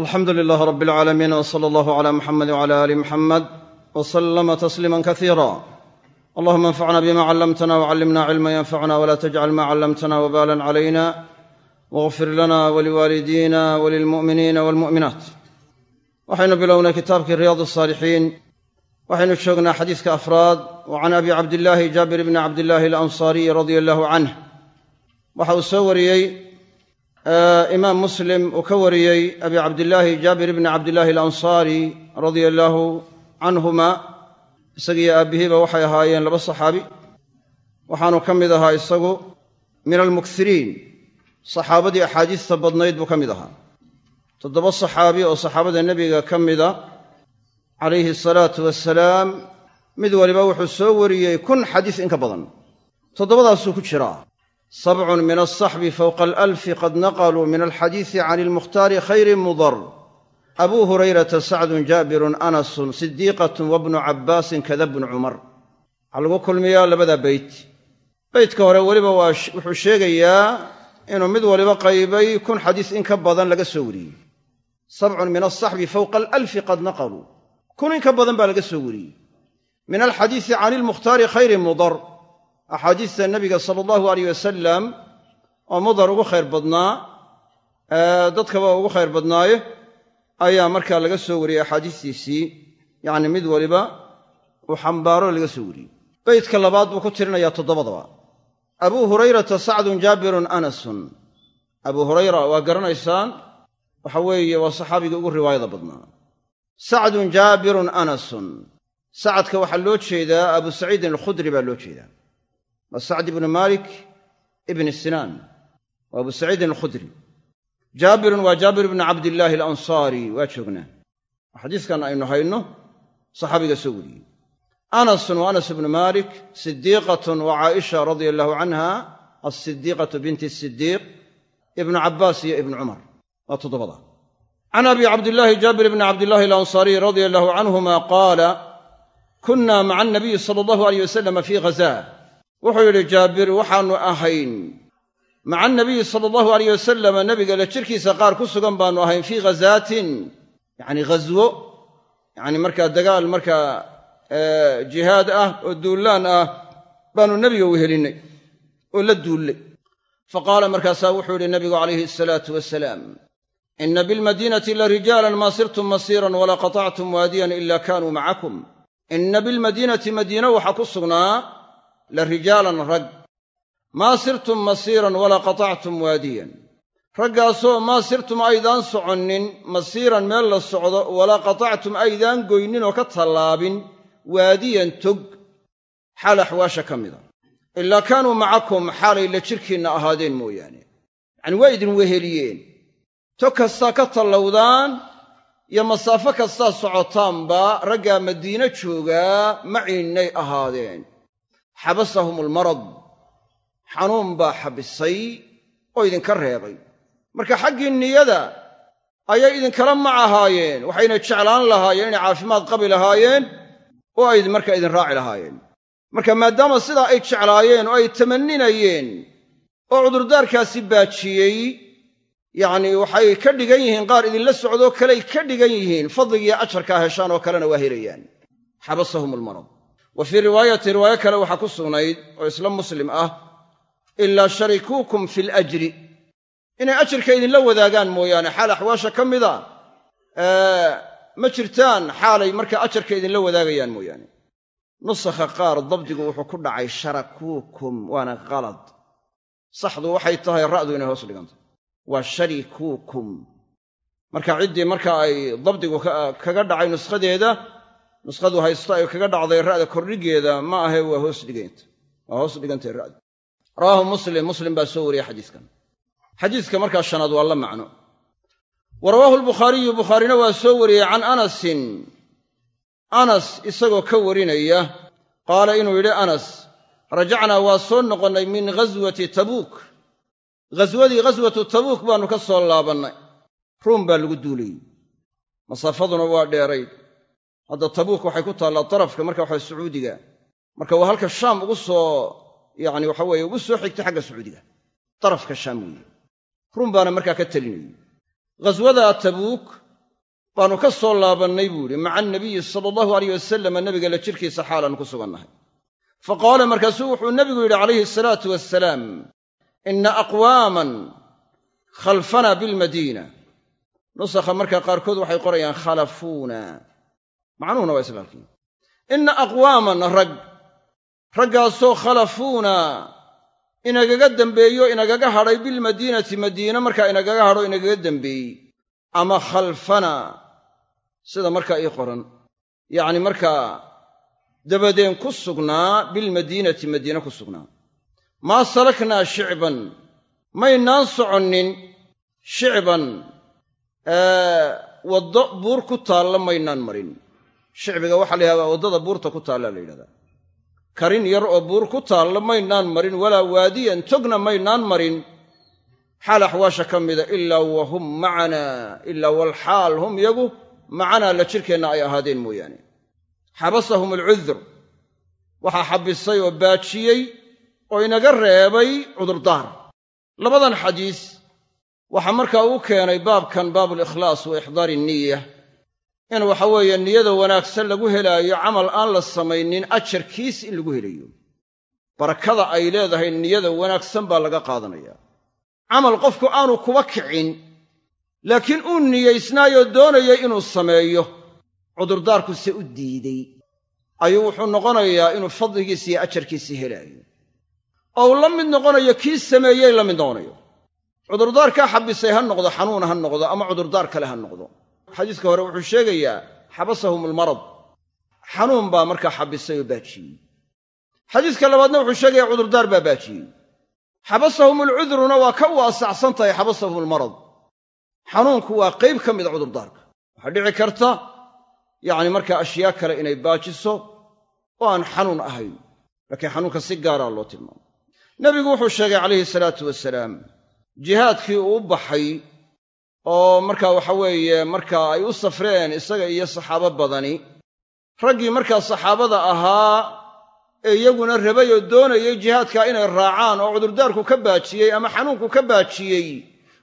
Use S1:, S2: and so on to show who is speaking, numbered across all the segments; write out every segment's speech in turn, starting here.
S1: alxamdu lilaah rab alcaalamiin w sala allahu cala muxamedi wcala aali muxamed w salama tasliima kasiira allahuma anfacna bima callamtana wcallimna cilma yanfacuna wla tajcal ma callamtana wbalan calayna wagfir lana waliwaalidiina walilmu'miniina walmu'minaat waxaynu bilownay kitaabkii riyaad asaalixiin waxaynu joognaa xadiiska afraad wa can abi cabdillaahi jaabir bni cabdillaahi alansaariyi radia allahu canh waxa uu soo wariyey imaam muslim uu ka wariyey abi cabdillaahi jaabir bni cabdillaahi alansaari radia allaahu canhuma isagiiyo aabbihiiba waxay ahaayeen laba saxaabi. Waxaanu ka mid ahaa isagu min almukiriin saxaabadii axaadiista badnayd buu ka mid ahaa. Toddoba saxaabi oo saxaabada nebiga ka mida calayhi asalaatu wasalaam mid waliba wuxuu soo wariyey kun xadiis in ka badan. Toddobadaasuu ku jiraa sabcun min alsaxbi fowqa alalfi qad naqaluu min alxadiisi can ilmukhtaari khayri mudar. Abuu hurayrata sacdun jaabirun anasun sidiiqatun wabnu cabbaasin kada bnu cumar waxaa lagu kulmiyaa labada beyt beytka hore weliba wuxuu sheegayaa inuu mid waliba qaybay kun xadiis in ka badan laga soo wariyey. Sabcun min alsaxbi fowqa alalfi qad naqaluu kun in ka badan baa laga soo wariyey. Min alxadiisi axaadiista nebiga sala allahu aleyh wasalam oo mudar ugu khayr badnaa dadkaba ugu khayr badnaaye ayaa markaa laga soo wariyey axaadiistiisii. Yacni mid waliba uu xambaaro laga soo wariyey. Beytka labaad buu ku tirinayaa toddobadaba. Abuu hurayrata sacdun jaabirun anasun. Abuu hurayra waa garanaysaan waxa weeye waa saxaabigii ugu riwaayada badnaa. Sacdun jaabirun anasun. Sacadka waxaa loo jeedaa abu saciidin alkhudri baa loo jeedaa waa sacd ibnu malik ibni sinaan waa abu saciidin alkhudri. Jaabirun waa jaabir ibnu cabdillaahi alansaari waa joognaa. Xadiiskan aynu hayno saxaabiga soo wariyey. Anasun waa anas ibnu malik sidiiqatun waa caaisha radia allahu canha alsidiiqatu binti sidiiq ibnu cabbaas iyo ibnu cumar waa toddobada. Can abi cabdillaahi jaabir bni cabdillaahi alansaariy radia allahu canhuma qaala kunna maca anabiyi sala allahu aleyh wasalama fii ghazaa wuxuu yidhi jaabir waxaannu ahayn. Maca anabiyi sala allahu aleyh wasalam nebiga la jirkiisa qaar ku sugan baannu ahayn fii ghazaatin yacni ghaswo yacni markaa dagaal markaa jihaad ah oo duullaan ah baannu nebiga wehelinnay oo la duullay fa qaala markaasaa wuxuu yidhi nebigu calayhi asalaatu wasalaam ina bilmadiinati la rijaalan maa sirtum masiiran walaa qatactum waadiyan ila kaanuu macakum. Inna bilmadiinati madiina waxaa ku sugnaa la rijaalan rag maa sirtum masiiran walaa qatactum waadiyan. Raggaasoo maa sirtum aydaan soconnin masiiran meel la socdo walaa qatactum aydaan goynin oo ka tallaabin waadiyan tog. Xaal axwaasha ka mida. Ilaa kaanuu macakum xaalay la jirkiinna ahaadeen mooyaane. Yacni waa idin weheliyeen. Tog kastaa ka tallowdaan iyo masaafo kastaa socotaanba raggaa madiine joogaa maciinnay ahaadeen xabasahum almarad. Xanuun baa xabisay oo idinka reebay. Marka xaggii niyada ayay idinkala mac ahaayeen waxayna jeclaan lahaayeen inay caafimaad qabi lahaayeen oo ay markaa idin raaci lahaayeen. Marka maadaama sidaa ay jeclaayeen oo ay tamanninayeen oo cudurdaarkaasi baajiyey yacnii waxay ka dhigan yihiin qaar idinla socdoo kaley ka dhigan yihiin fadligiiyo ajarkaa heshaan oo kalena waa helayaan. Xabasahum almarad wa fii riwaayati riwaayo kale waxaa ku sugnayd oo isla muslim ah ilaa sharikuukum fi lajri inay ajirka idinla wadaagaan mooyaane xaal axwaasha ka mida ma jirtaan xaalay markaa ajarka idinla wadaagayaan mooyaane. Nusakha qaar dabdigu wuxuu ku dhacay sharakuukum waana kalad saxdu waxay tahay ra'du inay hoos dhigantay waa sharikuukum. Marka ciddii marka ay dabdigu kaga dhacay nuskhadeeda nuskhadu haysto ay kaga dhacday ra'da kordhigeeda ma ahe waa hoos dhiganta waa hoos dhigantay ra'du rawaahu muslim muslim baa soo wariyey xadiiskan. Xadiiska markaa shanaad waa la macno. Wa rawaahu albukhaariyu bukhaarina waa soo wariyey can anasin. Anas isagoo ka warinaya qaala inuu yidhi anas rajacnaa waa soo noqonnay min ghaswati tabuuk. Ghaswadii ghaswatu tabuuk baannu ka soo laabannay. Ruum baa lagu duulayey masaafaduna waa dheerayd hadda tabuuk waxay ku taallaa darafka marka waxa sacuudiga. Marka waa halka shaam ugu soo yacni waxa weeye ugu soo xigtay xagga sacuudiga. Darafka shaam weeye. Rum baana markaa ka telinayey. Ghaswada tabuuk baanu ka soo laabannay buu idhi maca anabiyi sala allahu alayh wasalama nebiga la jirkiisa xaalaan ku sugannahay fa qaala markaasuu wuxuu nebigu yidhi calayhi asalaatu wassalaam inna aqwaaman khalfana bilmadiina nusakha markaa qaarkood waxay qorayaan khalafuuna macnuhuna waa islaalkii inna aqwaaman rag raggaasoo khalafuuna inagaga dembeeyo inagaga hadhay bilmadiinati madiina markaa inagaga hadho inagaga dembeeyey ama khalfana sida markaa ii qoran. Yacni markaa dabadeen ku sugnaa bilmadiinati madiine ku sugnaa. Maa salaknaa shicban maynaan soconnin shicban waddo buur ku taalla maynaan marin shicbiga waxaa la yidhahdaa waddada buurta ku taalla la yidhahdaa. Karin yar oo buur ku taalla maynaan marin walaa waadiyan togna maynaan marin. Xaal axwaasha ka mida ilaa wa hum macanaa ilaa walxaal hum yagu macanaa la jirkeenna ay ahaadeen mooyaane. Xabasahum alcudur waxaa xabisay oo baajiyey oo inaga reebay cudurdaar. Labadan xadiis waxaa markaa uu keenay baabkan baabulikhlaas wa ixdaari niya in waxa weeye niyada wanaagsan lagu helaayo camal aan la samaynin ajarkiis in lagu helayo. Barakada ay leedahay niyada wanaagsan baa laga qaadanaya. Camal qofku aanu kuba kicin laakiin uu niyaysnaayoo doonayay inuu sameeyo. Cudurdaarku se u diidey. Ayuu wuxuu noqonayaa inuu fadligiisi iyo ajarkiisii helaayo. Oo uu la mid noqonayo kii sameeyey la mid noqonayo. Cudurdaarkaa xabisay ha noqdo xanuun ha noqdo ama cudurdaar kale ha noqdo xadiiska hore wuxuu sheegayaa xabasahum almarad. Xanuun baa markaa xabisay oo baajiyey. Xadiiska labaadna wuxuu sheegayaa cudurdaar baa baajiyey. Xabasahum alcudruna waa ka waasacsan tahay xabasahum almarad. Xanuunku waa qayb ka mida cudurdaarka. Waxaa dhici karta yacni markaa ashyaa kale inay baajiso oo aan xanuun ahayn laakiin xanuunka si gaaraa loo tilmaamo. Nebigu wuxuu sheegay calayhi salaatu wasalaam jihaadkii uu baxay oo markaa waxa weeye markaa ay u safreen isaga iyo saxaabo badani raggii markaa saxaabada ahaa ee iyaguna rabay oo doonayay jihaadkaa inay raacaan oo cudurdaarku ka baajiyey ama xanuunku ka baajiyey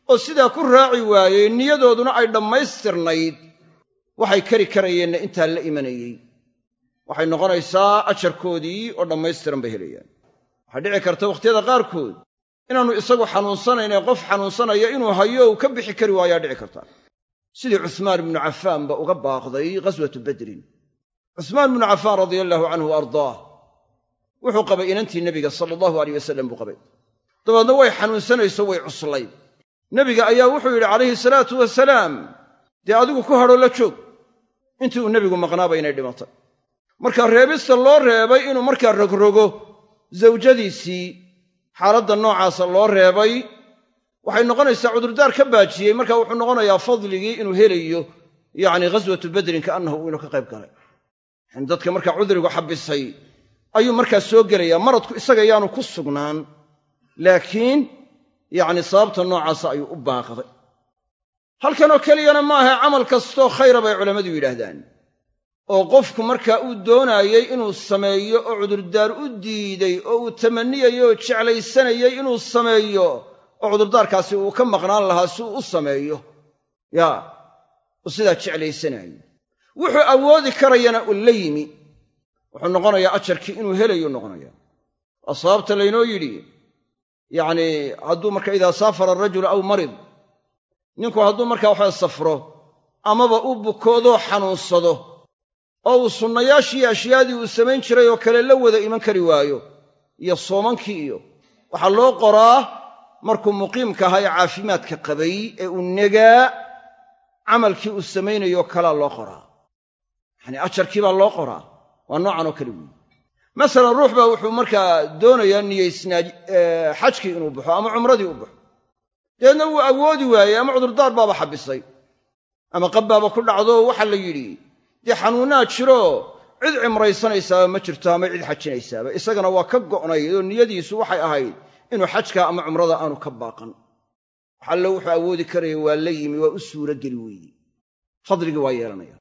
S1: oo sidaa ku raaci waayey niyadooduna ay dhammaystirnayd waxay kari karayeenna intaa la imanayey. Waxay noqonaysaa ajarkoodii oo dhammaystiran bay helayaan. Waxaa dhici karta wakhtiyada qaarkood inaannu isagu xanuunsanaynee qof xanuunsanaya inuu hayo uu ka bixi kari waayaa dhici karta. Sidii cuhmaan ibnu cafaanba uga baaqday ghaswatu badrin. Cuhmaan ibnu cafaan radia allaahu canhu wa ardaah wuxuu qabay inantii nebiga sala allahu aleyh wasalam buu qabay. Dabeedna way xanuunsanayso way cuslayd nebiga ayaa wuxuu yidhi calayhi salaatu wasalaam dee adigu ku hadhoo la joog intii uu nebigu maqnaaba inay dhimatay. Marka reebista loo reebay inuu markaa rogrogo zawjadiisii xaaladda noocaasa loo reebay waxay noqonaysaa cudurdaar ka baajiyey. Marka wuxuu noqonayaa fadligii inuu helayo yacni ghaswatu badrin kaannahu inuu ka qayb galay. Yani dadka markaa cudrigu xabisay ayuu markaa soo gelayaa. Maradku isaga yaanu ku sugnaan laakiin yacni sababta noocaasa ayuu u baaqday. Halkanoo keliyana maaha camal kastoo khayra bay culammadu yidhaahdaan oo qofku markaa uu doonaayey inuu sameeyo oo cudurdaar u diiday oo uu tamaniyayey oo jeclaysanayey inuu sameeyo oo cudurdaarkaasi uu ka maqnaan lahaa si uu u sameeyo. Yaa uu sidaa jeclaysanaayo wuxuu awoodi karayana uu la yimi. Wuxuu noqonayaa ajarkii inuu helayu noqonaya waa sababta laynoo yidhi yacnii hadduu marka idaa saafara arajulu aw marid ninku hadduu markaa waxaa safro amaba u bukoodoo xanuunsado oo uu sunnayaashii ashyaadii uu samayn jiray oo kale la wada iman kari waayo iyo soomankii iyo. Waxaa loo qoraa markuu muqiimka ahaa ee caafimaadka qabay ee uu negaa camalkii uu samaynayo kalaa loo qoraa. Yacanii ajarkii baa loo qoraa waa noocan oo kale weyi masalan ruux baa wuxuu markaa doonayaa niyaysnaa xajkii inuu baxo ama cumradii u baxo. Dabeedna wuu awoodi waayey ama cudurdaar baaba xabisay ama qabbaaba ku dhacdo waxaa la yidhi dee xanuunnaa jiro. Cid cimraysanaysaaba ma jirto ama cid xajinaysaaba. Isagana waa ka go'nayd oo niyadiisu waxay ahayd inuu xajka ama cumrada aanu ka baaqan. Waxallo wuxuu awoodi karaya waa la yimi waa u suuro geli weeye. Fadligii waa yeelanaya.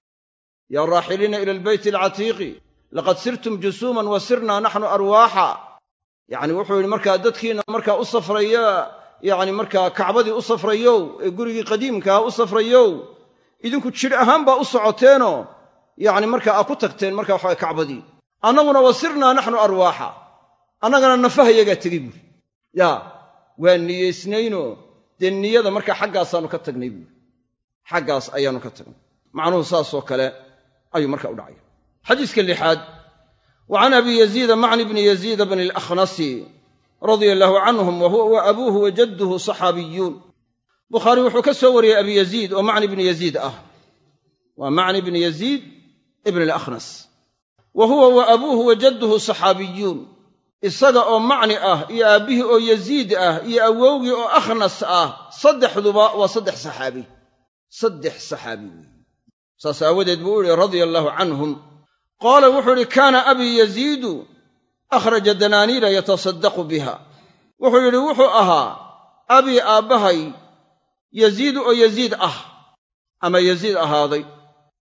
S1: Yaa raaxiliina ila albeyti alcatiiqi laqad sirtum jusuuman wa sirnaa naxnu arwaaxa. Yacni wuxuu yidhi markaa dadkiina markaa u safraya yacni markaa kacbadii u safrayow ee gurigii qadiimkaha u safrayow idinku jidh ahaan baa u socoteenoo yacni markaa aa ku tagteen markaa waxaa kacbadii. Annaguna wasirnaa naxnu arwaaxa. Annagana nafahayagaa tegey buuri yaa waa niyeysnaynoo dee niyada markaa xaggaasaannu ka tagnay buuri xaggaas ayaannu ka tagnay. Macnuhu saasoo kale ayuu marka u dhacaya xadiiska lixaad. Wa can abi yaziida macni bni yaziida bni alakhnasi radia allaahu canhum wa huwa wa abuuhu wa jadduhu saxaabiyuun. Bukhaari wuxuu ka soo wariyey abi yaziid oo macni bni yaziid ah ibn alakhnas. Wa huwa wa abuuhu wa jadduhu saxaabiyuun. Isaga oo macni ah iyo aabbihii oo yaziid ah iyo awowgii oo akhnas ah saddexduba waa saddex saxaabi. Saddex saxaabi weeye saas aawadeed buu u yihi radia allaahu canhum. Qaala wuxuu idhi kaana abii yaziidu akhraja danaaniira yatasaddaqu biha. Wuxuu yidhi wuxuu ahaa abii aabbahay yaziidu oo yaziid ah. Ama yaziid ahaaday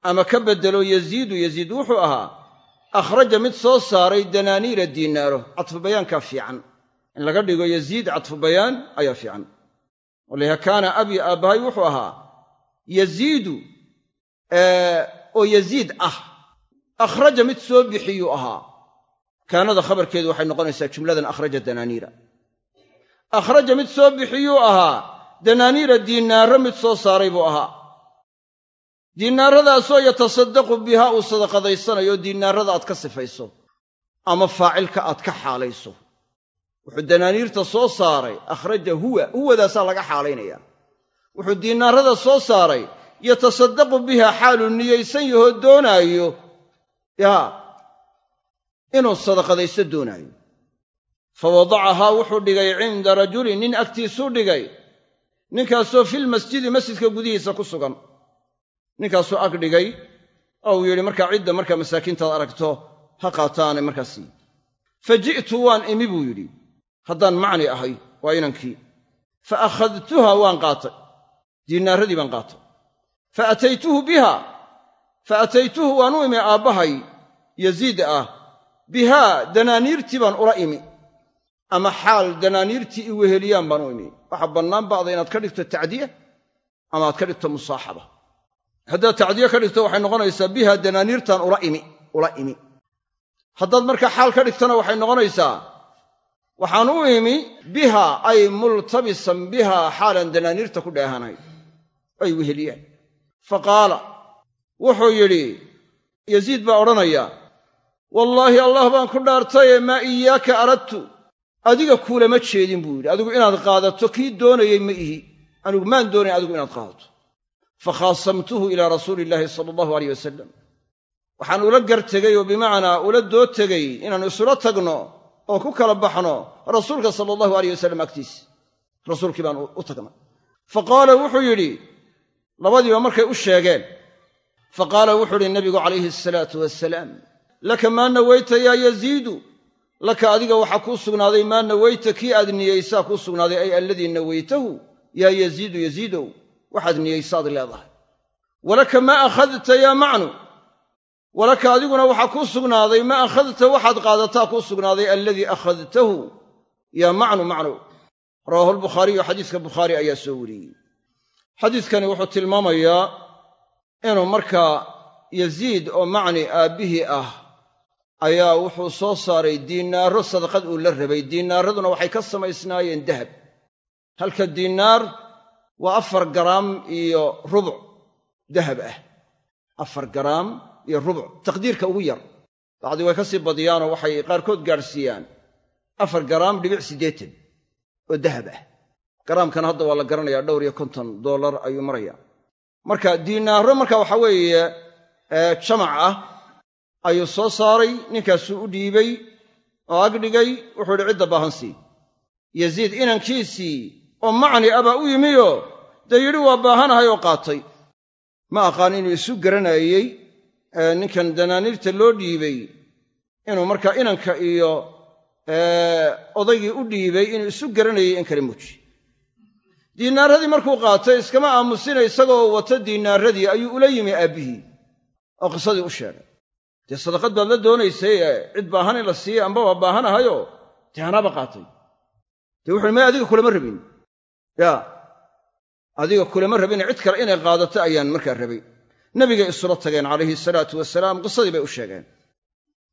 S1: ama ka beddelo yaziidu yaziid wuxuu ahaa akhraja mid soo saaray danaaniira diinaaro. Cadfubayaankaa fiican. In laga dhigo yaziid cadfubayaan ayaa fiican. Walaha kaana abii aabbahay wuxuu ahaa yaziidu oo yaziid ah akhraja mid soo bixiyuu ahaa. Kaanada khabarkeedu waxay noqonaysaa jumladan akhraja danaaniira. Akhraja mid soo bixiyuu ahaa danaaniira diinaaro mid soo saaray buu ahaa diinaaradaasoo yatasaddaqu bihaa uu sadaqadaysanayo diinaarada aad ka sifayso ama faacilka aad ka xaalayso. Wuxuu danaaniirta soo saaray akhraja huwa huwadaasaa laga xaalaynaya wuxuu diinaarada soo saaray yatasaddaqu biha xaaluu niyaysan yahoo doonaayo. Yaa inuu sadaqadaysto doonaayo. Fa wadacahaa wuxuu dhigay cinda rajulin nin agtiisuu dhigay. Ninkaasoo filmasjidi masjidka gudihiisa ku sugan ninkaasuu ag dhigay oo uu yidhi markaa cidda markaa masaakiintaad aragto ha qaataanay markaa sii fa ji'tu waan imi buu yidhi. Haddaan macni ahay waa inankii. Fa akhadtuha waan qaatay. Diinaaradii baan qaatay. Fa ataytuhu biha fa ataytuhu waan u imi aabbahay yaziid ah. Bihaa danaaniirtii baan ula imi. Ama xaal danaaniirtii i weheliyaan baan u imi. Waxaa bannaan ba'da inaad ka dhigto tacdiya ama aad ka dhigto musaaxaba haddaad tacdiye ka dhigto waxay noqonaysaa biha danaaniirtan ula imi ula imi. Haddaad markaa xaal ka dhigtona waxay noqonaysaa waxaan u imi biha ay multabisan biha xaalan danaaniirta ku dheehanahay ay weheliyaan fa qaala wuxuu yidhi yaziid baa odhanaya wallaahi allah baan ku dhaartaye maa iyaaka aradtu adiga kuulama jeedin buu yidhi. Adigu inaad qaadato kii doonayey ma ihi. Anigu maan doonayn adigu inaad qaadato fakhaasamtuhu ilaa rasuuli illaahi sala allahu aleyh wasalam waxaan ula gar tegey oo bimacnaa ula doo tegey inaannu isula tagno oo ku kala baxno rasuulka sala allahu aleyh wasalam agtiisa rasuulkii baan u tagnay fa qaala wuxuu yidhi labadiiba markay u sheegeen fa qaala wuxuu yidhi nabigu calayhi asalaatu wasalaam laka maa nawayta yaa yaziidu laka adiga waxaa kuu sugnaaday maa nawayta kii aad niyeysaa kuu sugnaaday ay alladii nawaytahu yaa yaziidu yaziidow waxaad niyeysaad leedahay. Walaka maa akhadta yaa macnu. Walaka adiguna waxaa kuu sugnaaday maa akhadta waxaad qaadataa kuu sugnaaday alladii akhadtahu yaa macnu macnu. Rawaahu lbukhaariyu xadiiska bukhaari ayaa soo wariyey. Xadiiskani wuxuu tilmaamayaa inuu markaa yaziid oo macni aabbihii ah ayaa wuxuu soo saaray diinaaro sadaqad uu la rabay. Diinaaraduna waxay ka samaysnaayeen dahab. Halka diinaar waa afar garaam iyo rubuc dahab ah. Afar garaam iyo rubuc. Taqdiirka ugu yar. Bacdii way ka sii badiyaanoo waxay qaarkood gaadhsiiyaan afar garaam dhibic siddeetan oo dahab ah. Garaamkan hadda waa la garanayaa dhowr iyo konton dollar ayuu maraya marka diinaaro marka waxa weeye jamac ah ayuu soo saaray ninkaasuu u dhiibay oo agdhigay wuxuu idhi cidda baahan sii. Yaziid inankiisii oo macni abaa u yimioo dee yidhi waa baahanahay oo qaatay. Ma aqaan inuu isu garanayey ninkan danaaniirta loo dhiibay inuu markaa inanka iyo odaygii u dhiibay inuu isu garanayay in kale muuji diinaaradii markuu qaatay iskama aamusina isagoo wato diinaaradii ayuu ula yimi aabbihii oo qisadii u sheegay. Dee sadaqad baad la doonaysay cid baahan in la siiyey amba waa baahanahayo? Dee anaaba qaatay? Dee wuxuui may adiga kulama rabin yaa adiga kulama rabine cid kale inay qaadato ayaan markaa rabay nebigay isula tageen calayhi salaatu wasalaam qisadii bay u sheegeen.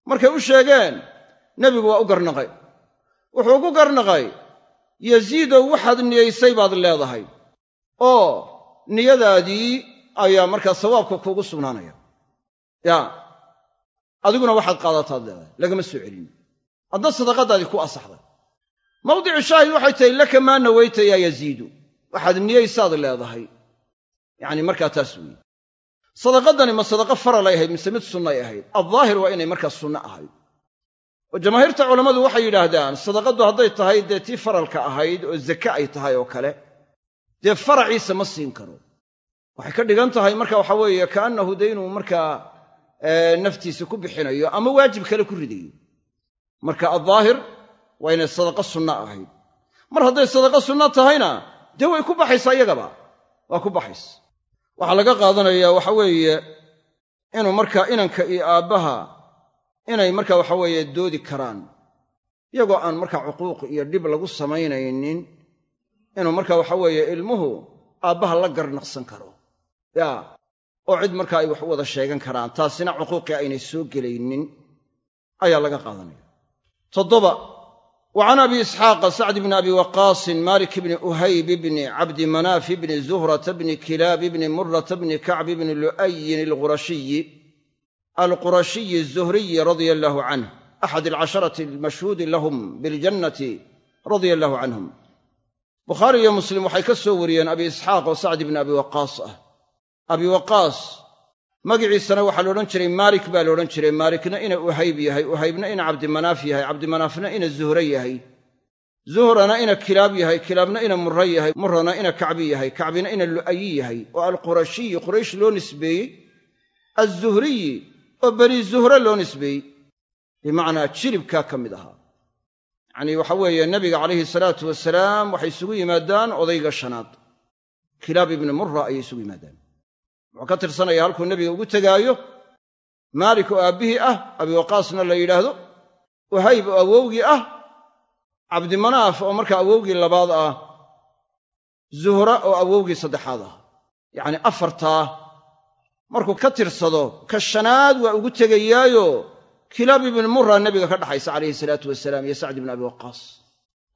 S1: Markay u sheegeen nebigu waa u garnaqay. Wuxuu ugu garnaqay yaziidow waxaad niyaysay baad leedahay. Oo niyadaadii ayaa markaa sawaabka kuugu sugnaanaya. Yaa adiguna waxaad qaadataad leedahay lagama soo celin. Hadda sadaqadaadii ku asaxday mawdicu shaahid waxay tahay laka maa nawayta yaa yaziidu. Waxaad niyaysaad leedahay. Yacni markaa taas weeye. Sadaqadani ma sadaqo faralay ahayd mise mid sunnay ahayd. Addaahir waa inay markaa sunno ahayd. Oo jamaahiirta culammadu waxay yidhaahdaan sadaqaddu hadday tahay dee tii faralka ahayd oo zake ay tahay oo kale dee faraciisa ma siin karo. Waxay ka dhigan tahay marka waxa weeye kaannahu dee inuu markaa naftiisa ku bixinayo ama waajib kale ku ridayo. Marka addaahir waa inay sadaqo sunno ahayd. Mar hadday sadaqo sunno tahayna dee way ku baxaysaa iyagaba? Waa ku baxaysa. Waxaa laga qaadanayaa waxa weeye inuu markaa inanka iyo aabbaha inay marka waxa weeye doodi karaan. Iyagoo aan markaa cuquuq iyo dhib lagu samaynaynin inuu marka waxa weeye ilmuhu aabbaha la garnaqsan karo. Yaa oo cid marka ay wax u wada sheegan karaan taasina cuquuqii aynay soo gelaynin ayaa laga qaadanaya. Toddoba wa can abi isxaaqa sacd bni abi waqaasin malik bni uhayb bni cabdi manaaf bni zuhrata bni kilaab bni murata bni kacb bni lu'ayin alqurashiyi alqurashiyi azuhriyi radia allaahu canh axad alcasharati almashhuudi lahum biljannati radia allahu canhum bukhaari iyo muslim waxay ka soo wariyeen abi isxaaq oo sacd bni abi waqaas ah abi waqaas magiciisana waxaa la odhan jiray maalik baa la odhan jiray. Maalikna ina uhayb yahay uhaybna ina cabdimanaaf yahay cabdimanaafna ina zuhre yahay. Zuhrana ina kilaab yahay kilaabna ina murre yahay murrana ina kacbi yahay kacbina ina lu'ayi yahay oo alqurashiyi quraysh loo nisbeeyey azuhriyi oo bani zuhre loo nisbeeyey. Bimacnaa jilibkaa ka mid ahaa. Yacnii waxa weeye nabiga calayhi salaatu wasalaam waxay isugu yimaadaan odayga shanaad. Kilaab ibni murra ayay isugu yimaadaan wuxuu ka tirsanaya halkuu nebiga ugu tegaayo. Maalik oo aabbihii ah abiwaqaasna la yidhaahdo uhayb oo awowgii ah cabdimanaaf oo markaa awowgii labaad ah zuhra oo awowgii saddexaad ah. Yacnii afartaa. Markuu ka tirsado ka shanaad waa ugu tegayaayo kilaab ibni murra nebiga ka dhaxaysa calayhi salaatu wasalaam iyo sacd ibni abi waqaas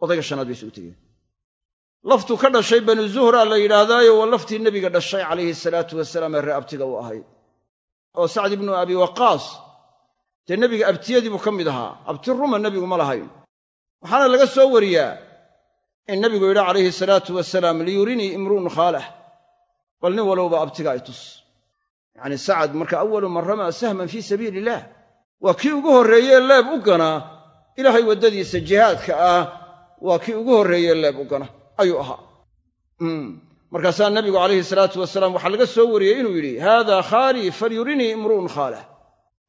S1: odayga shanaad bay isugu tegeen laftuu ka dhashay banu zuhra la yidhaahdaayo waa laftii nebiga dhashay calayhi salaatu wasalaam ee ree abtiga u ahayd oo sacd ibnu abi waqaas dee nebiga abtiyadii buu ka mid ahaa. Abti ruma nebigu ma lahayn. Waxaana laga soo wariyaa in nebigu yidhi calayhi salaatu wasalaam liyurinii imru'un khaalah bal nin walowba abtiga ay tus. Yacni sacad marka awalu man ramaa sahman fii sabiili illaah waa kii ugu horreeyee leeb u ganaa ilaahay waddadiisa jihaadka ah waa kii ugu horreeyee leeb u gana ayuu ahaa. Markaasaa nabigu calayhi salaatu wasalaam waxaa laga soo wariyey inuu yidhi haadaa khaalii falyurinii imru'un khaalah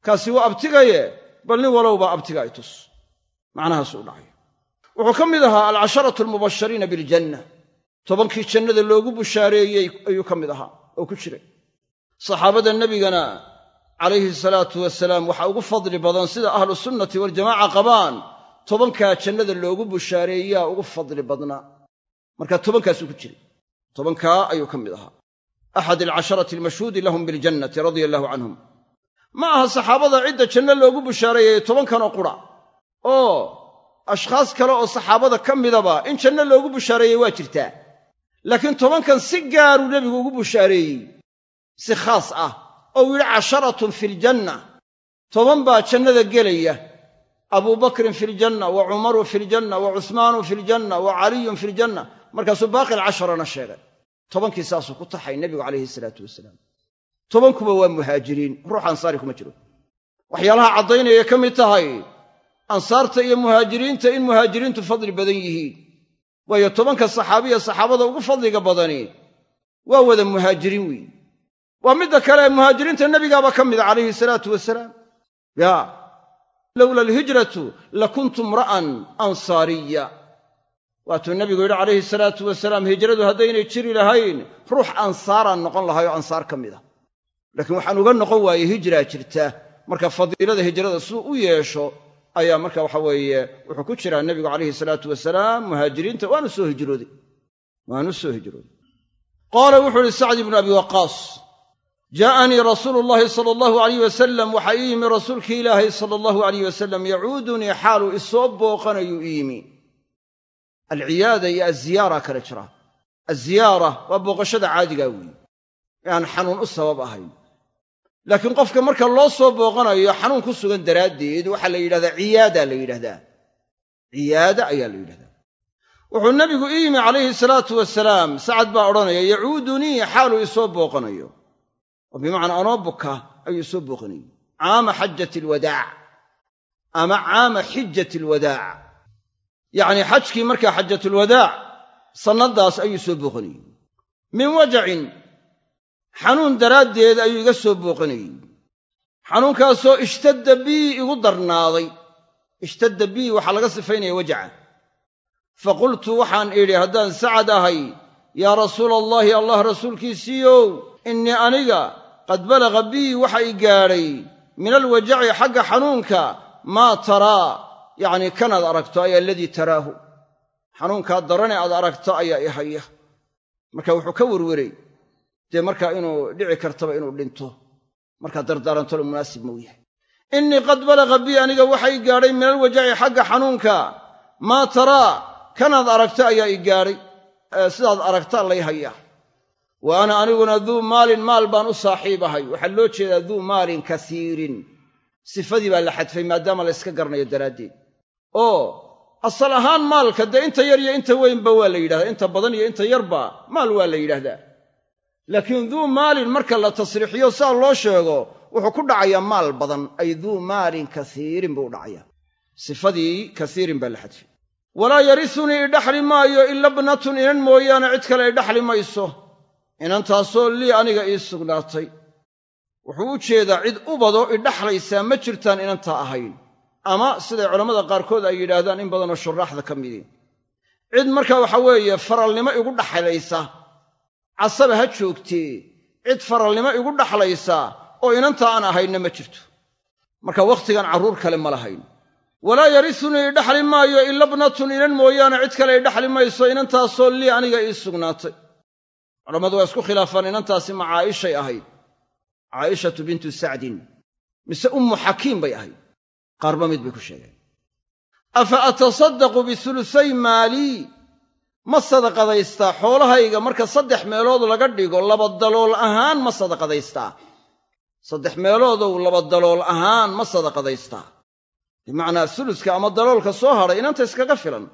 S1: kaasi waa abtigaye bal nin walowba abtiga tus. Macnahaasuu dhacay. Wuxuu ka mid ahaa alcasharatu almubashariina biljanna. Tobankii jannada loogu bushaareeyey ayuu ka mid ahaa oo ku jiray. Saxaabada nebigana calayhi salaatu wasalaam waxaa ugu fadli badan sida ahlu sunnati waljamaaca qabaan tobankaa jannada loogu bushaareeyaa ugu fadli badnaa marka tobankaasuu ku jiray. Tobankaa ayuu ka mid ahaa. Axad alcasharati almashhuudi lahum biljannati radia allahu canhum ma aha saxaabada cidda janno loogu bushaareeyey tobankanoo qura? Oo ashkhaas kale oo saxaabada ka midaba in janno loogu bushaareeyey waa jirtaa. Laakiin tobankan si gaaruu nebigu ugu bushaareeyey. Si khaas ah. Oo uu yidhi casharatun fi ljanna toban baa jannada gelaya. Abubakrin fi ljanna wa cumaru fi ljanna wa cuhmaanu fi ljanna wa caliyun fi ljanna markaasuu baaqi alcasharana sheegay. Tobankii saasuu ku taxay nebigu calayhi salaatu wasalaam. Tobankuba waa muhaajiriin ruux ansaari kuma jiro. Waxyaalaha caddaynaya ka mid tahay ansaarta iyo muhaajiriinta in muhaajiriintu fadli badan yihiin. Waayo tobanka saxaabiya saxaabada ugu fadliga badani waa wada muhaajiriin weeye waa midda kale muhaajiriinta nebigaaba ka mida calayhi salaatu wasalaam. Ya lowla alhijratu lakuntu imra'an ansaariya waatuu nebigu yidhi calayhi salaatu wasalaam hijradu haddaynay jiri lahayn ruux ansaaraan noqon lahay oo ansaar ka mid a laakiin waxaan uga noqon waayey hijraa jirta. Marka fadiilada hijrada siduu u yeesho ayaa marka waxa weeye wuxuu ku jiraa nebigu calayhi salaatu wasalaam muhaajiriinta waanu soo hijrooday. Waanu soo hijrooday. Qaala wuxuu uhi sacd ibnu abi waqaas jaa'anii rasuulu llahi sala allahu alayh wasalam waxaa ii yimi rasuulkii ilaahay sala allahu alayh wasalam yacuudunii xaaluu isoo booqanayuu ii yimi alciyaada iyo aziyaara kale jira. Aziyaara waa booqashada caadigaa weeye ee aan xanuun u sabab ahayn. Laakiin qofka marka loo soo booqanayo xanuun ku sugan daraaddeed waxaa la yidhahdaa ciyaada la yidhahdaa. Ciyaada ayaa la yidhahdaa. Wuxuu nebigu ii yimi calayhi salaatu wasalaam sacad baa odhanaya yacuudunii xaaluu isoo booqanayo. Oo bimacnaa anoo buka ayuu isoo booqanayey caama xajati alwadaac ama caama xijati alwadaac yacnii xajkii markaa xajatulwadaac sannadaas ayuu soo booqanayey. Min wajacin xanuun daraaddeed ayuu iga soo booqanayey. Xanuunkaasoo ishtadda bii igu darnaaday. Ishtadda bii waxaa laga sifaynaya wajaca. Fa qultu waxaan idhi haddaan sacad ahay yaa rasuula allaahi allah rasuulkiisiiyow innii aniga qad balaga bii waxa i gaadhay min alwajaci xagga xanuunka maa taraa yacnii kanaad aragto ay aladii taraahu. Xanuunkaa darane aad aragto ayaa i haya. Marka wuxuu ka werwerey dee markaa inuu dhici kartaba inuu dhinto. Markaa dardaarantolo munaasib mau yahay. Innii qad balaga bii aniga waxa i gaadhay min alwajaci xagga xanuunka. Maa taraa kanaad aragto ayaa i gaadhay. Sidaad aragtaa lay hayaa wa ana aniguna duu maalin maal baan u saaxiib ahay waxaa loo jeedaa duu maalin kasiirin. Sifadii baa la xadfay maadaama la yska garanayo daraaddeed oo asal ahaan maalka dee inta yar iyo inta weynba waa la yidhahdaa inta badan iyo inta yarba maal waa la yidhaahdaa laakiin duu maalin marka la tasriixiyo sidaa loo sheego wuxuu ku dhacayaa maal badan ay duu maalin kasiirin buu u sifadii kasiirin baa la xadfay walaa yarisunii idhaxli maayo ila bnatun inan mooyaane cid kale idhaxli mayso. Inantaasoo lii aniga ii sugnaatay. Wuxuu u jeedaa cid ubado idhaxlaysaa ma jirtaan inantaa ahayn ama siday culammada qaarkood ay yidhaahdaan in badanoo shuraaxda ka midii cid markaa waxa weeye faralnimo igu dhaxlaysa casaba ha joogtee cid faralnimo igu dhaxlaysa oo inantaa aan ahaynna ma jirto. Marka wakhtigan carruur kale ma lahayn. Walaa yarisunii idhaxli maayo ila bnatun inan mooyaane. Cid kale idhaxli mayso inantaasoo lii aniga ii sugnaatay. Culammadu waa isku khilaafaan inantaasi ma caaishay ahayd. Caa'ishatu bintu sacdin. Mise ummu xakiim bay ahayd qaarba mid bay ku sheegeen afa atasaddaqu bisulusay maalii ma sadaqadaystaa xoolahayga marka saddex meelood laga dhigo laba dalool ahaan ma sadaqadaystaa saddex meeloodow laba dalool ahaan ma sadaqadaystaa bimacnaa suluska ama daloolka soo hadhay inanta iskaga filan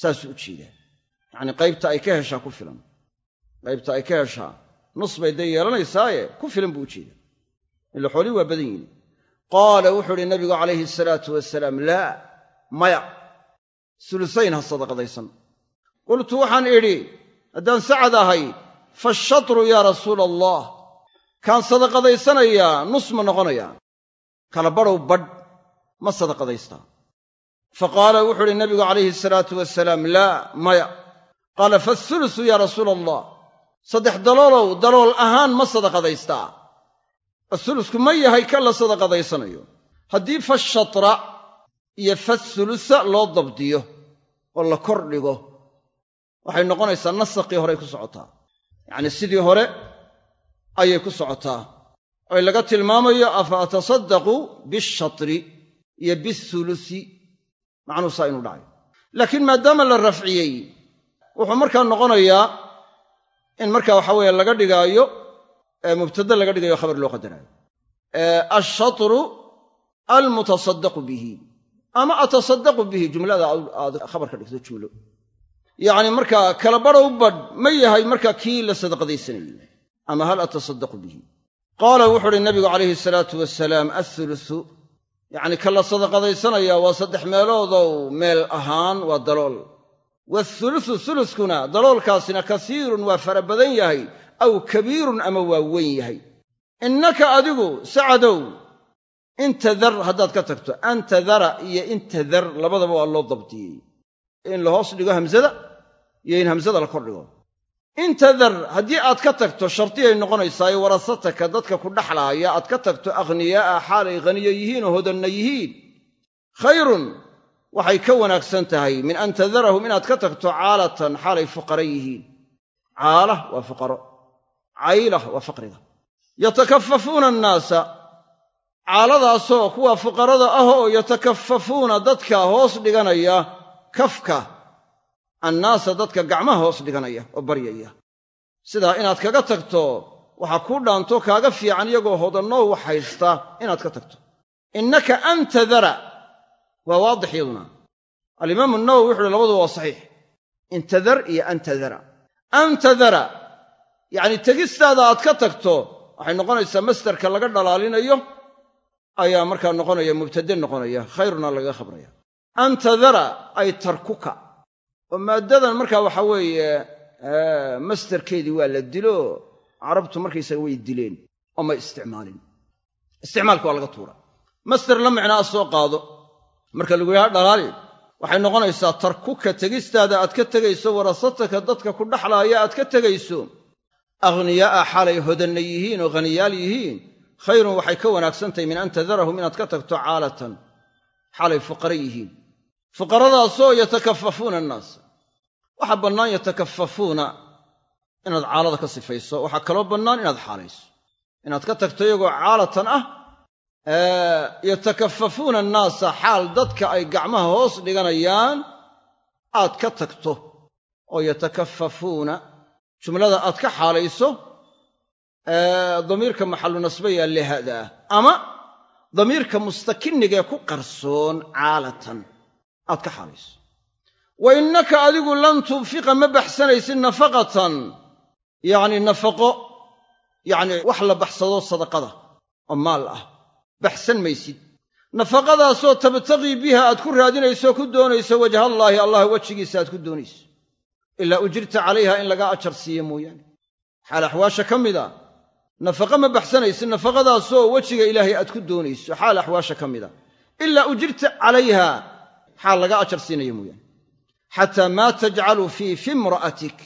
S1: saasuu u jeedaa. Yacnii qaybta ay ka heshaa ku filan. Qaybta ay ka heshaa nus bay dee yeelanaysaaye ku filan buu u jeedaa. Ila xoolii waa badan yihiin qaala wuxuu uhi nabigu calayhi asalaatu wasalaam laa maya sulusayn ha sadaqadaysan. Qultu waxaan idhi haddaan sacad ahay fashatru yaa rasuula allah kaan sadaqadaysanayaa nus ma noqonayaa kala badhow badh ma sadaqadaystaa fa qaala wuxuu uhi nabigu calayhi asalaatu wasalaam laa maya. Qaala faasulusu yaa rasuula allah saddex daloolow dalool ahaan ma sadaqadaystaa asulusku ma yahay ka la sadaqadaysanayo. Haddii fashatra iyo fasulusa loo dabdiyo oo la kor dhigo waxay noqonaysaa nasaqii horey ku socotaa. Yacnii sidii hore ayay ku socotaa. Oy laga tilmaamayo afa atasaddaqu bishatri iyo bisulusi macnuusaa inuu dhacayo laakiin maadaama la rafciyey wuxuu markaa noqonayaa in marka waxa weeye laga dhigaayo mubtada laga dhigayo khabar loo qadaraayo ashatru almutasaddaqu bihi. Ama atasaddaqu bihi jumlada aad khabar ka dhigto jumlo. Yacni markaa kala badhow badh ma yahay markaa kii la sadaqadaysanayey ama hal atasaddaqu bihi. Qaala wuxu uhi nabigu calayhi salaatu wasalaam athuluthu yacni ka la sadaqadaysanaya waa saddex meeloodow meel ahaan waa dalool. Wathuluthu thuluskuna daloolkaasina kasiirun waa fara badan yahay aw kabiirun ama waa weyn yahay. Innaka adigu sacadow intadar haddaad ka tagto antadara iyo intadar labadaba waa loo dabdiyey. In la hoos dhigo hamsada iyo in hamsada la kor dhigo intadar haddii aad ka tagto shardiyay noqonaysaayo warasataka dadka ku dhaxlaaya aad ka tagto akhniyaa'a xaalay khaniyo yihiin oo hodanna yihiin khayrun waxay ka wanaagsan tahay min an tadarahum inaad ka tagto caalatan xaalay fuqara yihiin. Caala waa fuqaro cayla waa faqriga. Yatakafafuuna annaasa caaladaasoo kuwa fuqarada ah oo yatakafafuuna dadka hoos dhiganaya kafka annaasa dadka gacmaha hoos dhiganaya oo baryaya. Sidaa inaad kaga tagto waxaa kuu dhaanto kaaga fiican iyagoo hodannoo wax haysta inaad ka tagto. Innaka antadara waa waadix yaduna. Alimaamu nawowi wuxu uhi labadu waa saxiix. Intadar iyo antadara antadara yacni tegistaada aad ka tagto waxay noqonaysaa masdarka laga dhalaalinayo ayaa markaa noqonaya mubtade noqonaya khayruna lagaga khabraya. Antadara ay tarkuka. Oo maaddadan markaa waxa weeye masdarkeedii waa la dilo. Carabtu markaysaga way dileen oo may isticmaalin. Isticmaalka waa laga tuura. Masder la micnaa soo qaado. Marka lagu yidhaha dhalaali waxay noqonaysaa tarkuka tegistaada aad ka tegayso warasataka dadka ku aad ka tegayso aghniyaa'a xaalay hodanna yihiin oo haniyaal yihiin khayrun waxay ka wanaagsantahay min an tadarahum inaad ka tagto caalatan xaalay fuqara yihiin. Fuqaradaasoo yatakafafuuna annaas. Waxaa bannaan yatakafafuuna inaad caalada ka sifayso waxaa kaloo bannaan inaad xaalayso. Inaad ka tagto iyagoo caalatan ah yatakafafuuna annaasa xaal dadka ay gacmaha hoos dhiganayaan aad ka tagto. Oo yatakafafuuna jumlada aad ka xaalayso damiirka yaalle haada ah ama damiirka mustakinigee ku qarsoon caalatan aad ka xaalayso. Wa innaka adigu lan tunfiqa ma baxsanaysid nafaqatan yacni nafaqo yacni wax la baxsado sadaqada oo maal ah. Baxsan maysid. Nafaqadaasoo tabtaqii biha aad ku raadinayso ku doonayso wajhallaahi allah wejigiisa aad ku doonayso ilaa ujirta calayha in lagaa ajar siiyo mooyaane. Xaal axwaasha ka mida nafaqa ma baxsanaysid nafaqadaasoo wejiga ilaahay aad ku doonayso. Xaal axwaasha ka mida ilaa ujirta calayha xaal lagaa ajar siinayo mooyaane. Xataa maa tajcalu fii fimra'atik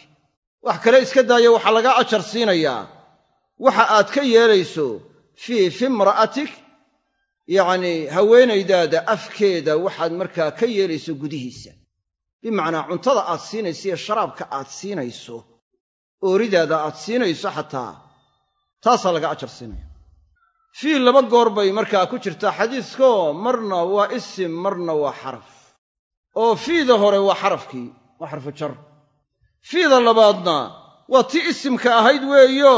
S1: wax kale iska daayo waxaa lagaa ajar siinayaa waxa aad ka yeelayso fii fimra'atik yacnii haweenaydaada afkeeda waxaad markaa ka yeelayso gudihiisa bimacnaa cuntada aad siinayso iyo sharaabka aad siinayso ooridaada aad siinayso xataa taasaa laga ajar siinaya fii laba goor bay markaa ku jirtaa xadiiskoo marna waa isim marna waa xaraf. Oo fiida hore waa xarafkii waa xarfu jar. Fiida labaadna waa tii isimka ahayd weeyo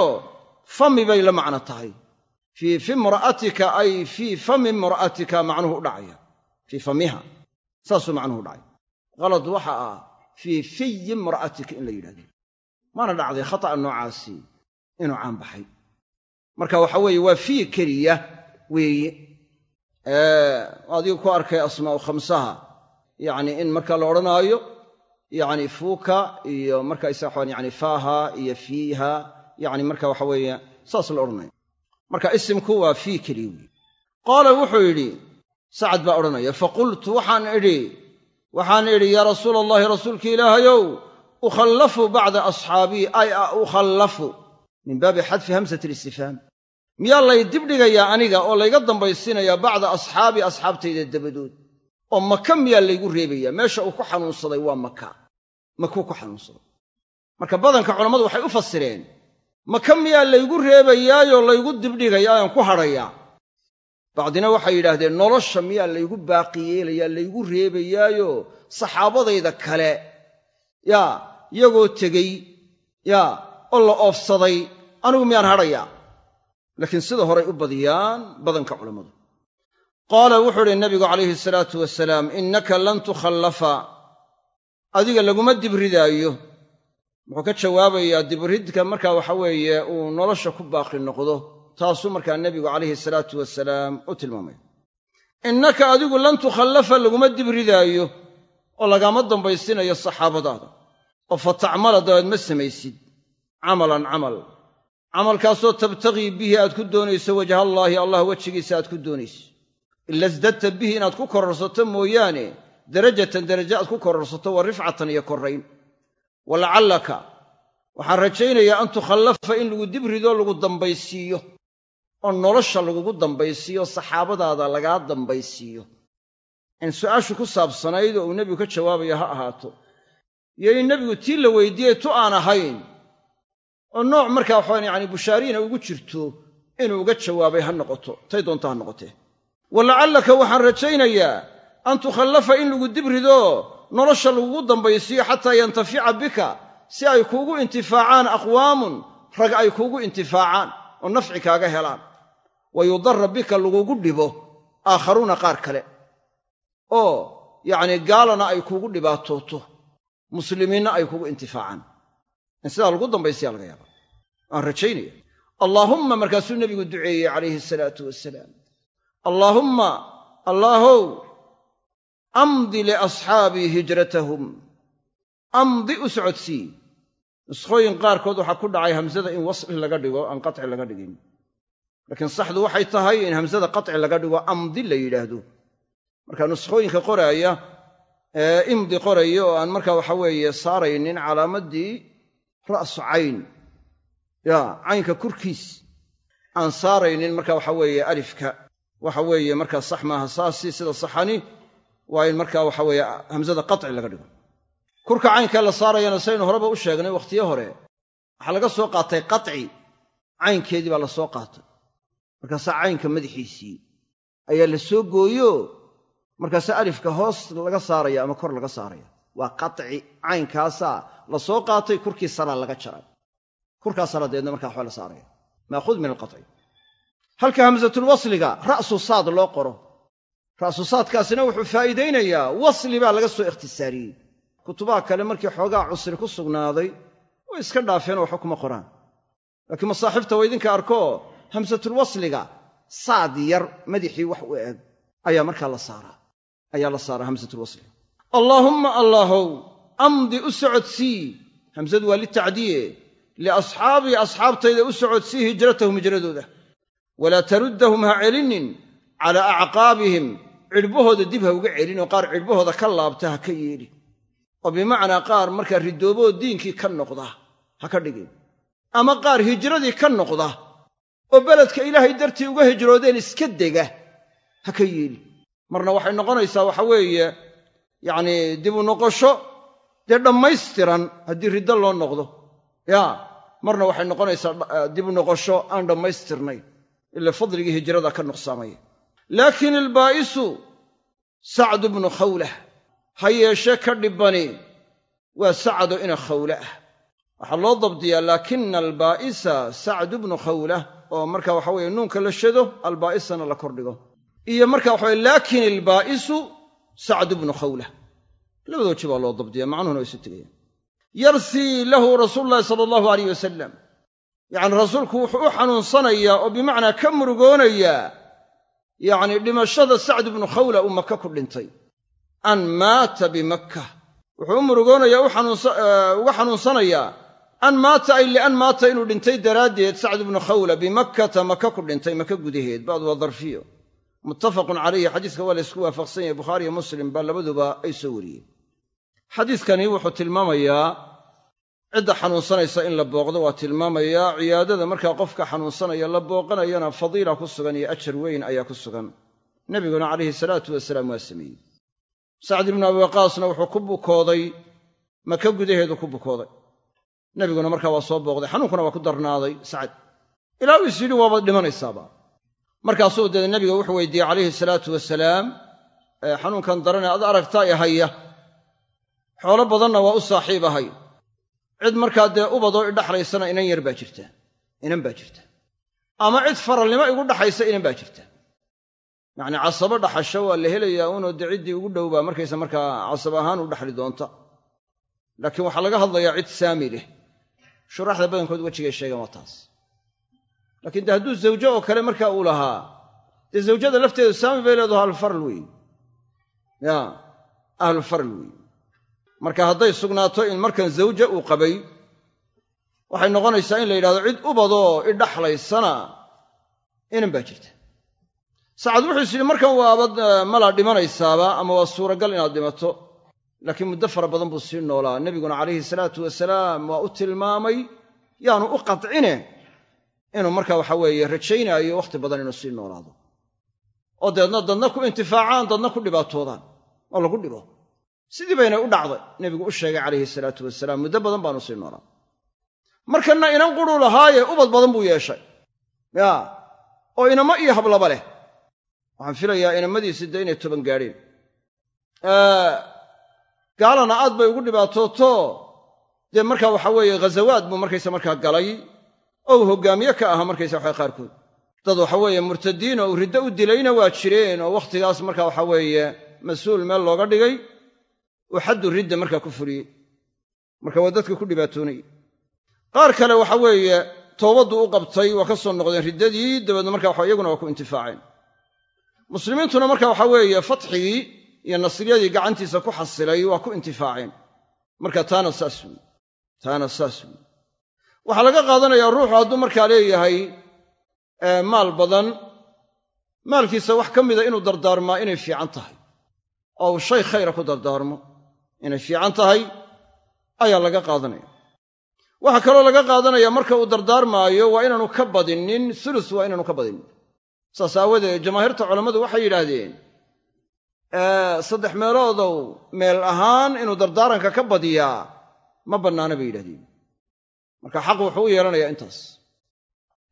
S1: fami bay la macno tahay. Fii fimra'atika ay fii fami imra'atika macnuhu u dhacaya. Fii famiha saasuu macnuhu u dhacay halad waxa ah fii fiyi imra'atika in la yidhahdo maana dhacday khata'a noocaasi inuu caan baxay marka waxa weeye waa fii keliya weeye adigu ku arkay asmaa'u khamsaha yacni in marka la odhanaayo yacni fuuka iyo markaysa waxaan yani faaha iyo fiiha yacni marka waxa weeye saas la odhanayo marka isimku waa fii keliya weeye qaala wuxuu yidhi sacad baa odhanaya faqultu waxaan idhi waxaan idhi yaa rasuula allahi rasuulki ilaahayow ukhallafu bacda asxaabii ay a ukhallafu. Min baabi xadfi hamsati listifhaam miyaa lay dibdhigayaa aniga oo layga dambaysiinayaa bacda asxaabii asxaabtayda dabadood? Oo maka miyaa laygu reebayaa? Meesha uu ku xanuunsaday waa maka makuu ku xanuunsaday. Marka badanka culammadu waxay u fasireen maka miyaa laygu reebayaayoo laygu dibdhigayaa aan ku hadhayaa bacdina waxay yidhaahdeen nolosha miyaa laygu baaqi yeelayaa laygu reebayaayo saxaabadayda kale. Yaa iyagoo tegey yaa oo la oofsaday anigu miyaan hadhayaa? Laakiin sida horay u badiyaan badanka culammadu qaala wuxuu uhi nabigu calayhi salaatu wasalaam innaka lan tukhallafa. Adiga laguma dibridaayo wuxuu ka jawaabayaa dibridka marka waxa weeye uu nolosha ku baaqi noqdo taasuu markaa nebigu calayhi salaatu wasalaam u tilmaamaya innaka adigu lan tukhallafa laguma dibridaayo oo lagaama dambaysinayo saxaabadaada oo fa tacmala dabeed ma samaysid camalan camal. Camalkaasoo tabtagii bihi aad ku doonayso wajhallaahi allah wejigiisa aad ku doonayso. Ila sdadta bihi inaad ku kororsato mooyaane darajatan daraje aad ku kororsato wa rifcatan iyo korrayn. Walacallaka waxaan rajaynayaa an tukhallafa in lagu dibrido lagu dambaysiiyo oo nolosha lagugu dambaysiiyo saxaabadaada lagaa dambaysiiyo. In su'aashu ku saabsanayd oo uu nebigu ka jawaabayo ha ahaato. Iyo in nebigu tii la weydiiyey tu aan ahayn. Oo nooc markaa waxaan yani bushaariina ugu jirto inuu uga jawaabay ha noqoto. Tay doonta ha noqotee walacallaka waxaan rajaynayaa an tukhallafa in lagu dib rido nolosha lagugu dambaysiiyo xataa yantafica bika si ay kuugu intifaacaan aqwaamun rag ay kuugu intifaacaan oo nafci kaaga helaan wa yudarra bika lagugu dhibo aakharuuna qaar kale. Oo yacnii gaalana ay kuugu dhibaatooto muslimiinna ay kugu intifaacaan. In sidaa lagu dambaysiyaa laga yaaba waan rajaynaya allaahumma markaasuu nebigu duceeyey calayhi salaatu wasalaam allaahumma allaahow amdi liasxaabii hijratahum. Amdi u socodsii nuskhooyin qaarkood waxaa ku dhacay hamsada in wasli laga dhigo aan qaci laga dhigin laakiin saxdu waxay tahay in hamsada qaci laga dhigo amdi la yidhaahdo. Marka nuskhooyinka qoraaya ee imdi qoraya oo aan markaa waxa weeye saaraynin calaamaddii ra'su cayn. Ya caynka korkiis. Aan saaraynin marka waxa weeye alifka. Waxa weeye markaa sax maaha saasi sida saxani waa in markaa waxa weeye hamsada qaci laga dhigo. Kurka caynkaa la saarayana saynu horeba u sheegnay wakhtiyo hore. Waxaa laga soo qaatay qaci caynkeedii baa la soo qaatay markaasaa caynka madaxiisii ayaa la soo gooyo. Markaasaa alifka hoos laga saaraya ama kor laga saaraya. Waa qaci caynkaasaa la soo qaatay kurkii saraa laga jaray. Kurkaa sara deedna markaa waxba la saaraya. Maakhud min alqaci halka hamsatulwasliga ra'su saad loo qoro. Ra'su saadkaasina wuxuu faa'iidaynayaa. Wasli baa laga soo ikhtisaariyey. Kutubaha kale markii xoogaa cusri ku sugnaaday way iska dhaafeen waxba kuma qoraan. Laakiin masaaxiifta waa idinka arkoo hamsatulwasliga saad yar madaxii wax u eg ayaa markaa la saaraa. Ayaa la saaraa hamsatulwasliga allaahumma allaahow amdi u socodsii hamsadu waa litacdiye liasxaabii asxaabtayda u socodsii hijratahum hijradooda. Walaa taruddahum ha celinin calaa acqaabihim. Cidhbahooda dib ha uga celin oo qaar cidhbahooda ka laabta ha ka yeelin oo bimacnaa qaar markaa ridooboo diinkii ka noqda ha ka dhigin. Ama qaar hijradii ka noqda oo beledka ilaahay dartii uga hijroodeen iska dega ha ka yeelin marna waxay noqonaysaa waxa weeye yacnii dibu noqosho dee dhammaystiran haddii riddo loo noqdo. Yaa marna waxay noqonaysaa dibu noqosho aan dhammaystirnayn ila fadligii hijrada ka nuqsaamaya. Laakiin albaa'isu sacdu bnu khawlah ha yeeshe ka dhibbani waa sacdo ina khawle ah waxaa loo dabdiyaa laakina albaa'isa sacdu bnu khawlah oo marka waxa weye nuunka la shado albaa'isana la kordhigo. Iyo marka waxa laakin albaa'isu sacdu bnu khawlah labada waji baa loo dabdiya macnuhuna waa isu tegayaan. Yarsii lahu rasuulu llahi sala allahu alayh wasalam yacni rasuulku wuxuu u xanuunsanayaa oo bimacnaa ka murugoonayaa yacni dhimashada sacd bnu khawla uu maka ku dhintay. An maata bimakka wuxuu u murugoonayaa uga xanuunsanayaa an maata ay lian maata inuu dhintay daraaddeed sacd bnu khawla bimakkata maka ku dhintay maka gudaheed bacdu waa darfiyo. Muttafaqun calayhi xadiiska waa la ysku waafaqsan yahay bukhaariyo muslim baa labaduba ay soo wariyeen. Xadiidkani wuxuu tilmaamayaa cidda xanuunsanaysa in la booqdo waa tilmaamayaa ciyaadada markaa qofka xanuunsanaya la booqanayana fadiila ku sugan iyo ajar weyn ayaa ku sugan. Nebiguna calayhi salaatu wasalaam waa sameeyey. Sacd ibnu abi waqaasna wuxuu ku bukooday maka gudaheedu ku bukooday nebiguna markaa waa soo booqday. Xanuunkuna waa ku darnaaday sacad ilaa uu is yidhi waabaad dhimanaysaaba. Markaasuu dee nebiga wuxuu weydiiyey calayhi salaatu wasalaam xanuunkan darane ad aragtaa i haya. Xoolo badanna waa u saaxiib ahay. Cid markaa dee ubadoo idhaxlaysana inan yar baa jirta inan baa jirta. Ama cid faralnimo igu dhaxaysa inan baa jirta. Yacnii casabo dhaxasho waa la helayaa unoo dee ciddii ugu dhow baa markaysa markaa casab ahaan u dhaxli doonta. Laakiin waxaa laga hadlayaa cid saami leh shuraaxda badankood wejigay sheegeen waa taas. Laakiin de hadduu zawjo oo kale markaa uu lahaa dee zawjada lafteedu saami bay leedaho ahlufaral weeye ya ahlufaral weeye marka hadday sugnaato in markan zawja uu qabay waxay noqonaysaa in la yidhahdo cid ubadoo idhaxlaysana inan baa jirta. Sacad wuxuu is yidhi markan waabad malaa dhimanaysaaba ama waa suuragal inaad dhimato laakiin muddo fara badan buu sii noolaa. Nebiguna calayhi salaatu wasalaam waa u tilmaamay yaanu u qadcine inuu marka waxa weeye rajaynaayo wakhti badan inuu sii noolaado. Oo deedna dadna ku intifaacaan dadna ku dhibaatoodaan oo lagu dhibo sidii bayna u dhacday nebigu u sheegay calayhi salaatu wasalaam muddo badan baanu sii noolaa. Markanna inan quruu lahaaye ubad badan buu yeeshay. Ya oo inamo iyo hablaba leh. Waxaan filayaa inamadiisi dee inay toban gaadheen gaalana aad bay ugu dhibaatooto dee markaa waxa weeye ghazawaad buu markaysa markaa galay. Oo hoggaamiye ka ahaa markaysa waxa qaarkood. Dad waxa weeye murtadiin oo riddo u dilayna waa jireen oo wakhtigaas marka waxa weeye mas'uul meel looga dhigay. Oo xaddu ridda markaa ku fuliyey. Marka waa dadka ku dhibaatoonayay qaar kale waxa weeye toobaddu u qabtay waa ka soo noqdeen riddadii dabeedna marka waxa iyaguna waa ku intifaaceen. Muslimiintuna marka waxa weeye fatxigii iyo nasriyadii gacantiisa ku xasilay waa ku intifaaceen. Marka taana saas weyi taana saas weyi waxaa laga qaadanayaa ruuxu hadduu markaa leeyahay maal badan maalkiisa wax ka mida inuu dardaarmaa inay fiican tahay. Oo uu shay khayra ku dardaarmo inay fiican tahay ayaa laga qaadanaya. Waxaa kaloo laga qaadanaya marka uu dardaarmaayo waa inaanu ka badinin sulus waa inaanu ka badinin saas aawadeed jamaahiirta culammadu waxay yidhaahdeen saddex meeloodow meel ahaan inuu dardaaranka ka badiyaa ma bannaana bay yidhahdeen. Marka xaq wuxuu u yeelanayaa intaas.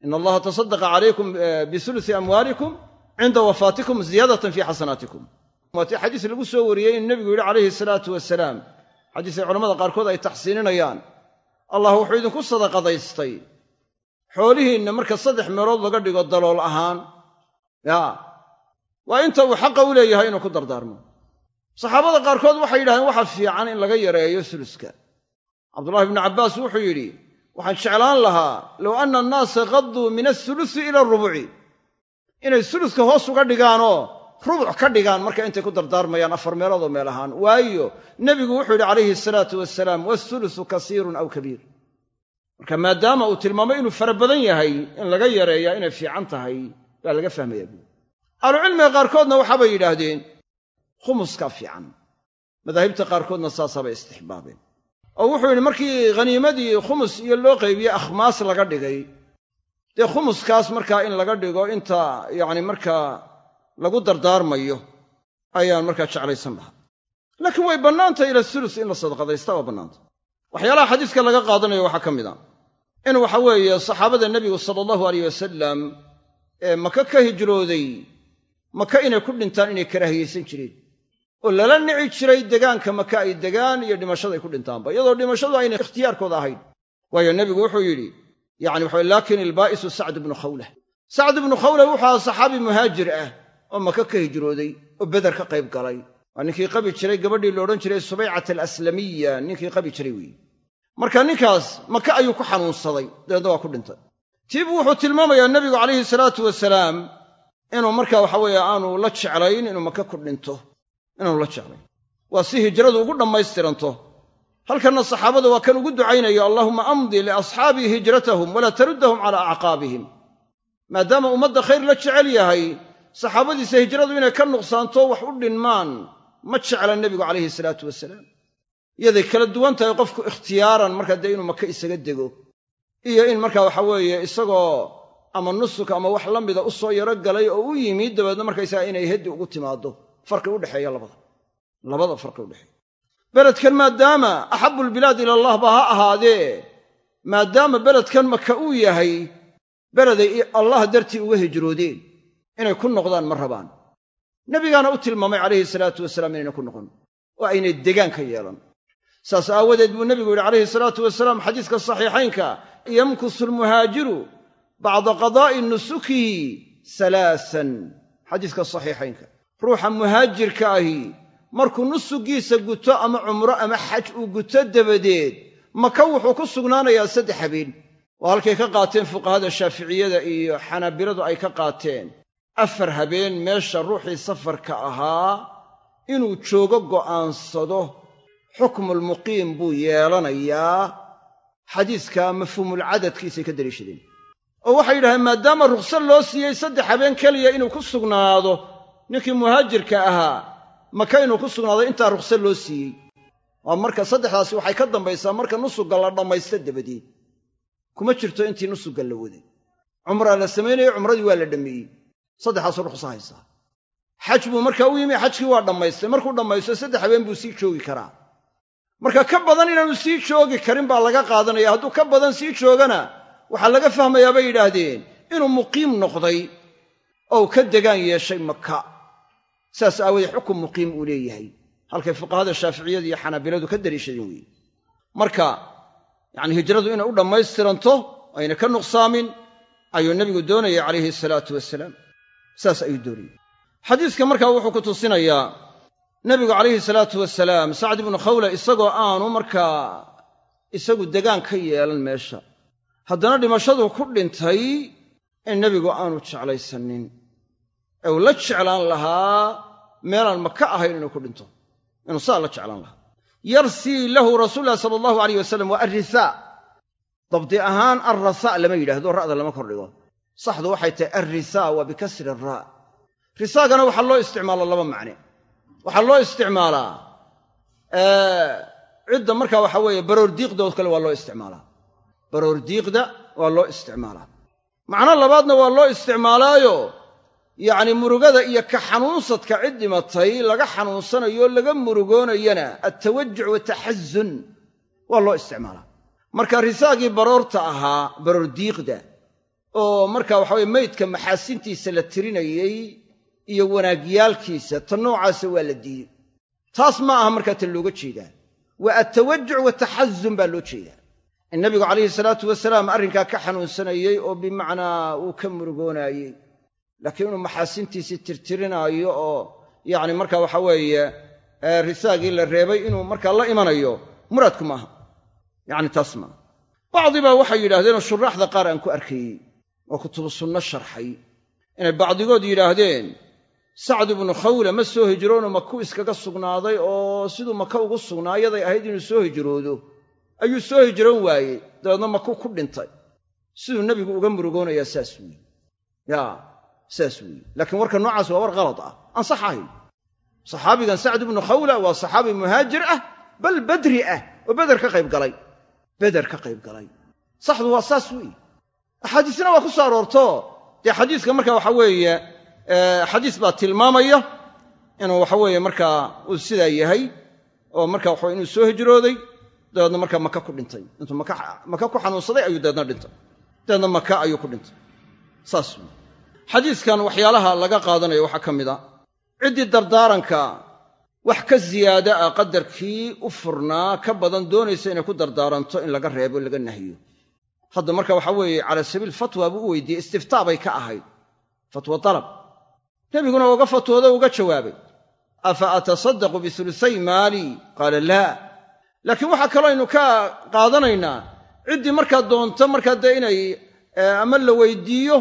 S1: Ina allaha tasadaqa calaykum bisulusi amwaalikum cinda wafaatikum ziyaadatan fii xasanaatikum. Waatii xadiis lagu soo wariyey inuu nebigu yidhi calayhi salaatu wasalaam xadiis ay culamada qaarkood ay taxsiininayaan. Allah wuxuu idinku sadaqadaystay xoolihiinna marka saddex meelood laga dhigo dalool ahaan. Ya waa inta uu xaqa u leeyahay inuu ku dardaarmo. Saxaabada qaarkood waxay yidhahdeen waxa fiican in laga yareeyo suluska. Cabdullahi ibnu cabbaas wuxuu yidhi waxaan jeclaan lahaa low anna annaasa qaduu min asulusi ila arubuci inay suluska hoos uga dhigaanoo rubuc ka dhigaan marka intay ku dardaarmayaan afar meeloodoo meel ahaan. Waayo nebigu wuxuu yidhi calayhi salaatu wasalaam wasulusu kasiirun aw kabiir. Marka maadaama uu tilmaamay inuu fara badan yahay in laga yareeyaa inay fiican tahay baa laga fahmaya buui ahlucilmiga qaarkoodna waxaabay yidhaahdeen khumuskaa fiican. Madaahibta qaarkoodna saasaabay istixbaabeen. Oo wuxuu yidhi markii khaniimadii khumus iyo loo qaybiyey akhmaas laga dhigay dee khumuskaas markaa in laga dhigo inta yacni markaa lagu dardaarmayo ayaan markaa jeclaysan lahaa. Laakiin way bannaantay ila sulus in la sadaqadaysta waa bannaanta. Waxyaalaha xadiiska laga qaadanayo waxaa ka mid a in waxa weeye saxaabada nebigu sala allahu aleyh wasalam ee maka ka hijrooday maka inay ku dhintaan inay karaahiyaysan jireen. Oo lala nici jiray degaanka maka ay degaan iyo dhimashada ay ku dhintaanba. Iyadoo dhimashadu ayna ikhtiyaarkooda ahayn. Waayo nebigu wuxuu yidhi yacni waxa laakin ilbaa'isu sacd ibnu khawlah. Sacd ibnu khawlah wuxuu ahaa saxaabi muhaajir ah oo maka ka hijrooday oo beder ka qayb galay. Waa ninkii qabi jiray gabadhii la odhan jiray subaycat alaslamiya ninkii qabi jiray weeye marka ninkaas maka ayuu ku xanuunsaday dabeedna waa ku dhintay. Tiibu wuxuu tilmaamayaa nebigu calayhi salaatu wasalaam inuu marka waxa weeye aanu la jeclayn inuu maka ku dhinto. Inaanu la jeclayn. Waa si hijradu ugu dhammaystiranto. Halkanna saxaabada waa kan ugu ducaynayo allaahuma amdi liasxaabii hijratahum walaa taruddahum calaa acqaabihim. Maadaama ummadda khayr la jecel yahay saxaabadiisa hijradu inay ka nuqsaanto wax u dhinmaan ma jecla nebigu calayhi salaatu wasalaam. Iyaday kala duwan tahay qofku ikhtiyaaran markaa dee inuu maka isaga dego. Iyo in marka waxa weeye isagoo ama nusuk ama wax la mida u soo yaro galay oo u yimid dabeedna markaysaga inay heddi ugu timaaddo. Farqi udhexeeya labada. Labada farqi udhexeeya beledkan maadaama axabu lbilaad ila allah ba ha ahaadee maadaama beledkan maka uu yahay beleday allah dartii uga hijroodeen. Inay ku noqdaan ma rabaan. Nebigaana u tilmaamay calayhi salaatu wasalaam inayna ku noqon. Oo aynay degaan ka yeelan. Saas aawadeed buu nebigu yidhi calayhi salaatu wasalaam xadiiska saxiixaynka yamkusu lmuhaajiru bacda qadaa'i nusukihi salaasan. Xadiiska saxiixaynka. Ruuxa muhaajirka ahi markuu nusugiisa guto ama cumro ama xaj uu guto dabadeed maka wuxuu ku sugnaanayaa saddex habeen. Waa halkay ka qaateen fuqahada shaaficiyada iyo xanaabiladu ay ka qaateen. Afar habeen meesha ruuxii safarka ahaa inuu joogo go'aansado. Xukmulmuqiim buu yeelanayaa. Xadiiska mafhuumulcadadkiisay ka daliishadeen oo waxay yidhahdeen maadaama rukhsad loo siiyey saddex habeen keliya inuu ku sugnaado ninkii muhaajirka ahaa maka inuu ku sugnaado intaa rukhsad loo siiyey. Waa marka saddexdaasi waxay ka dambaysaa marka nusuga la dhammaysta dabadeed. Kuma jirto intii nusuga la waday. Cumraa la samaynayo cumradii waa la dhammeeyey saddexaasuu rukhsa haysaa xaj buu markaa u yimi xajkii waa dhammaystay. Markuu dhammaysto saddex habeen buu sii joogi karaa. Marka ka badan inaanu sii joogi karin baa laga qaadanaya. Hadduu ka badan sii joogana waxaa laga fahmayaa bay yidhaahdeen inuu muqiim noqday oo ka degaan yeeshay maka saas aawoodee xukun muqiim uu leeyahay. Halkay fuqahada shaaficiyadu iyo xanaabiladu ka daliishadeen weeye marka yacni hijradu inay u dhammaystiranto ayna ka nuqsaamin ayuu nebigu doonayay calayhi salaatu wasalaam saas ayuu doonayey xadiiska markaa wuxuu ku tusinayaa nebigu calayhi salaatu wasalaam sacd ibnu khawla isagoo aanu markaa isagu degaan ka yeelan meesha haddana dhimashadu ku dhintay in nebigu aanu jeclaysanin. Ee uu la jeclaan lahaa meelaan maka ahayn inuu ku dhinto. Inuu saa la jeclaan lahaa. Yarsii lahu rasuulu llahi sala allahu alayh wasalam waa arrisaa dabdi ahaan alrasaa lama yidhaahdo ra'da lama kordhigo. Saxdu waxay tahay alrisaa waa bikasri raa risaagana waxaa loo isticmaalaa laba macne. Waxaa loo isticmaalaa cidda markaa waxa weeye baroordiiqdood kale waa loo isticmaalaa baroordiiqda waa loo isticmaalaa. Macno labaadna waa loo isticmaalaayo yacni murugada iyo ka xanuunsadka cid dhimatay laga xanuunsanayo laga murugoonayana altawajuc wataxasun waa loo isticmaalaa. Marka risaagii baroorta ahaa baroordiiqda oo marka waxa weye meydka maxaasintiisa la tirinayey iyo wanaagyaalkiisa ta noocaasa waa la diidey taas ma aha markaa ta looga jeedaa. Waa altawajuc wataxasun baa loo jeedaa nabigu calayhi salaatu wasalaam arrinkaa ka xanuunsanayey oo bimacnaa uu ka murugoonaayey laakiin inuu maxaasintiisii tirtirinaayo oo yacni marka waxa weeye risaagii la reebay inuu markaa la imanayo muraadku maaha. Yacni taas maaha bacdi baa waxay yidhaahdeenoo shuraaxda qaar aan ku arkayey oo kutubu sunno sharxay. Inay bacdigood yidhaahdeen sacd ibnu khawla ma soo hijroonu maku iskaga sugnaaday? oo siduu maka ugu sugnaa yaday ahayd inuu soo hijroodo ayuu soo hijroon waayey. Dabeedna maku ku dhintay. Siduu nebigu uga murugoonayaa saas weeye. Yaa saas weeye. Laakiin warka noocaas waa war kalad ah. Aan sax saxaabigan sacd ibnu khawla waa saxaabi muhaajir ah bal badri ah oo beder ka qayb galay. Beder ka qayb galay. Saxdu waa saas weeye. Axaadiisna waa ku soo aroorto. Dee xadiiska marka waxa weeye xadiis baa tilmaamaya inuu waxa weeye markaa uu sidaa yahay oo marka waxa inuu soo hijrooday dabeedna markaa maka ku dhintay. Intuu maka ku xanuunsaday ayuu dabeedna dhintay. Dabeedna maka ayuu ku dhintay. Saas. Wey xadiiskan waxyaalaha laga qaadanayo waxaa ka mid a. Ciddii dardaaranka wax ka ziyaada ah qadarkii u furnaa ka badan doonaysa inay ku dardaaranto in laga reebo laga nahiyo hadda marka waxa weeye cala sabiil fatwa buu u weydiiyey istiftaa bay ka ahayd. Fatwa dalab. Nebiguna uga fatwoodo uga jawaabay. Afa atasaddaqu bihulusay maali? Qaala laa laakiin waxaa kaloo aynu ka qaadanaynaa ciddii markaa doonto markaa dee inay ama la weydiiyo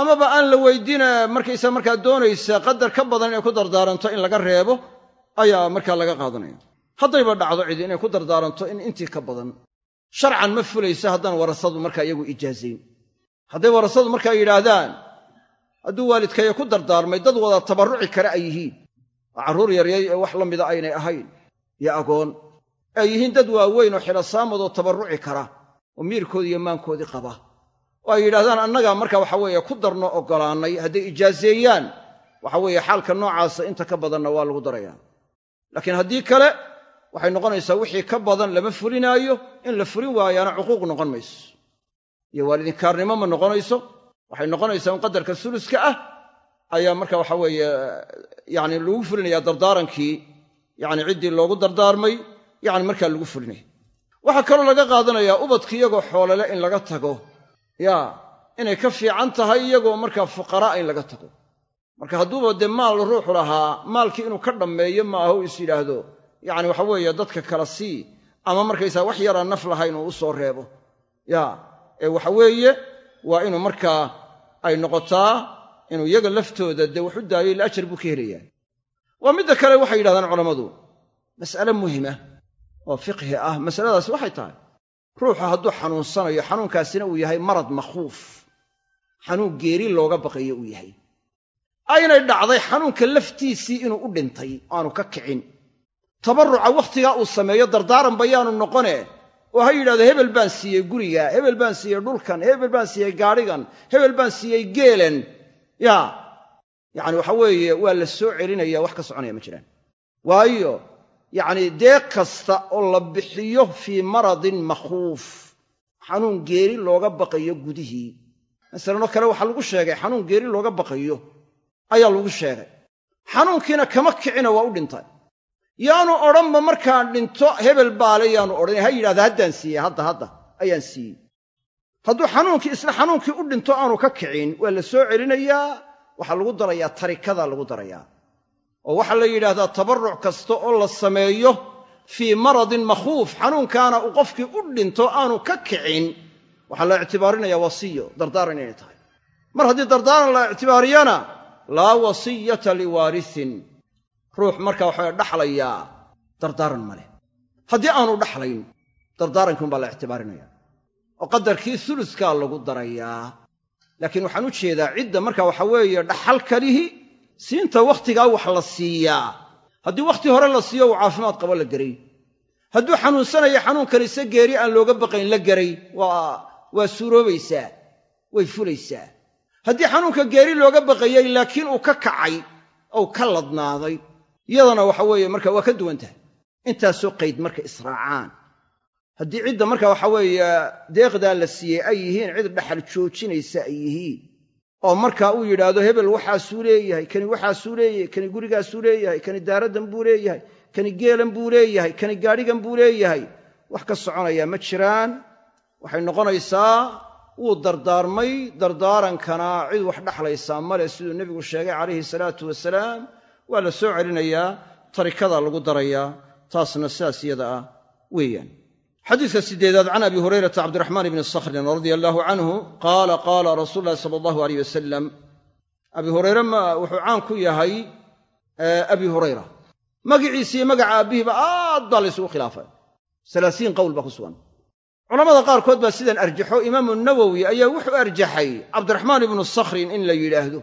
S1: amaba aan la weydiina markaysa markaa doonaysa qadar ka badan inay ku dardaaranto in laga reebo ayaa markaa laga qaadanaya. Haddayba dhacdo cidi inay ku dardaaranto in intii ka badan. Sharcan ma fulaysa haddaan warasadu markaa iyagu ijaazayn. Hadday warasadu markaa yidhaahdaan hadduu waalidkaya ku dardaarmay dad wada tabarruci kale ay yihiin. Oo carruur yaryay ee wax la mida aynay ahayn. Iyo agoon ay yihiin dad waaweyn oo xidhasaamadoo tabarruci kara oo miirkoodii iyo maankoodii qaba. Oo ay yidhahdaan annagaa marka waxa weeye ku darno oggolaannay hadday ijaazeeyaan waxa weeye xaalka noocaasa inta ka badanna waa lagu darayaa laakiin haddii kale waxay noqonaysaa wixii ka badan lama fulinaayo in la fulin waayaana cuquuq noqon mayso. Iyo waalidinkaarnimo ma noqonayso waxay noqonaysaa in qadarka suluska ah ayaa marka waxa weeye yani lagu fulinayaa dardaarankii yani ciddii loogu dardaarmay yani markaa lagu fulinaya waxaa kaloo laga qaadanayaa ubadki iyagoo xoolele in laga tago. Ya inay ka fiican tahay iyagoo markaa fuqaraa in laga tago. Marka hadduuba dee maal ruuxu lahaa maalkii inuu ka dhammeeyo ma aha u is yidhaahdo. Yacni waxa weeye dadka kala sii ama markaysaa wax yaraan naf lahayn uu u soo reebo. Ya ee waxa weeye waa inuu markaa ay noqotaa inuu iyaga laftooda dee wax u daayo ila ajar buu ka helayaa. Waa midda kale waxay yidhahdaan culammadu mas'ale muhima oo fiqhi ah masaladaasi waxay tahay ruuxu hadduu xanuunsanayo xanuunkaasina uu yahay marad makhuuf xanuun geeri looga baqayo uu yahay. Aynay dhacday xanuunka laftiisii inuu u dhintay aanu ka kicin. Tabarruca wakhtigaa uu sameeyo dardaaran bayaanu noqone oo ha yidhahdo hebel baan siiyey guriga hebel baan siiyey dhulkan hebel baan siiyey gaadhigan hebel baan siiyey geelan yaa yacani waxa weeye waa la soo celinaya wax ka soconaya ma jiraan. Waayo yacnii deeq kasta oo la bixiyo fii maradin makhuuf xanuun geeri looga baqayo gudihii. Masalanoo kale waxaa lagu sheegay xanuun geeri looga baqayo ayaa lagu sheegay. Xanuunkiina kama kicina waa u dhintay. Yaanu odhanba markaan dhinto hebel baale yaanu odhan ha yidhahda haddaan siiyey hadda hadda ayaan siiyey. Hadduu xanuunkii isla xanuunkii u dhinto aanu ka kicin. Waa la soo celinayaa waxaa lagu darayaa tarikadaa lagu darayaa oo waxaa la yidhaahdaa tabarruc kasta oo la sameeyo fii maradin makhuuf xanuunkaana uu qofkii u dhinto aanu ka kicin. Waxaa la ictibaarinaya wasiyo dardaaran inay tahay. Mar haddii dardaaran la ictibaariyana laa wasiyata liwaarisin. Ruux markaa waxaa dhaxlayaa dardaaran ma leh. Haddii aanu dhaxlayn dardaarankii umbaa la ictibaarinaya. Oo qadarkii suluskaa lagu darayaa. Laakiin waxaan u jeedaa cidda marka waxa weeye dhaxalkalihi siinta wakhtigaa wax la siiyaa. Haddii wakhti hore la siiyo uu caafimaad qabo la geray. Hadduu xanuunsanayo xanuunkani se geeri aan looga baqayn la geray. Waa suuroobaysaa. Way fulaysaa. Haddii xanuunka geeri looga baqayey laakiin uu ka kacay ou ka ladnaaday iyadana waxa weeye marka waa ka duwan tahay. Intaasoo qayd marka israacaan. Haddii cidda marka waxa weeye deeqdaa la siiyey ay yihiin cid dhaxal joojinaysa ay yihiin oo markaa uu yidhaahdo hebel waxaasuu leeyahay kani waxaasuu leeyahay kani gurigaasuu leeyahay kani daaraddan buu leeyahay kani geelan buu leeyahay kani gaadhigan buu leeyahay. Wax ka soconayaa ma jiraan waxay noqonaysaa wuu dardaarmay dardaarankana cid wax dhaxlaysaa male siduu nebigu sheegay calayhi salaatu wasalaam. Waa la soo celinayaa tarikadaa lagu darayaa taasna sidaas iyada ah weeyaan xadiiska sideedaad can abi hurayrata cabdiraxmaan ibni sakhrin radia allaahu canhu qaala qaala rasuulu ulahi sala allahu aleyh wasalam abi hureyre wuxuu caan ku yahay abi hurayra. Magiciisi iyo magaca aabbihiiba aad baa la ysugu khilaafay. Alaasiin qowl baa ku sugan. Culamada qaarkood baa sidan arjaxo. Imaamu nawowi ayaa wuxuu arjaxay cabdiraxmaan ibnu sakhrin in la yidhaahdo.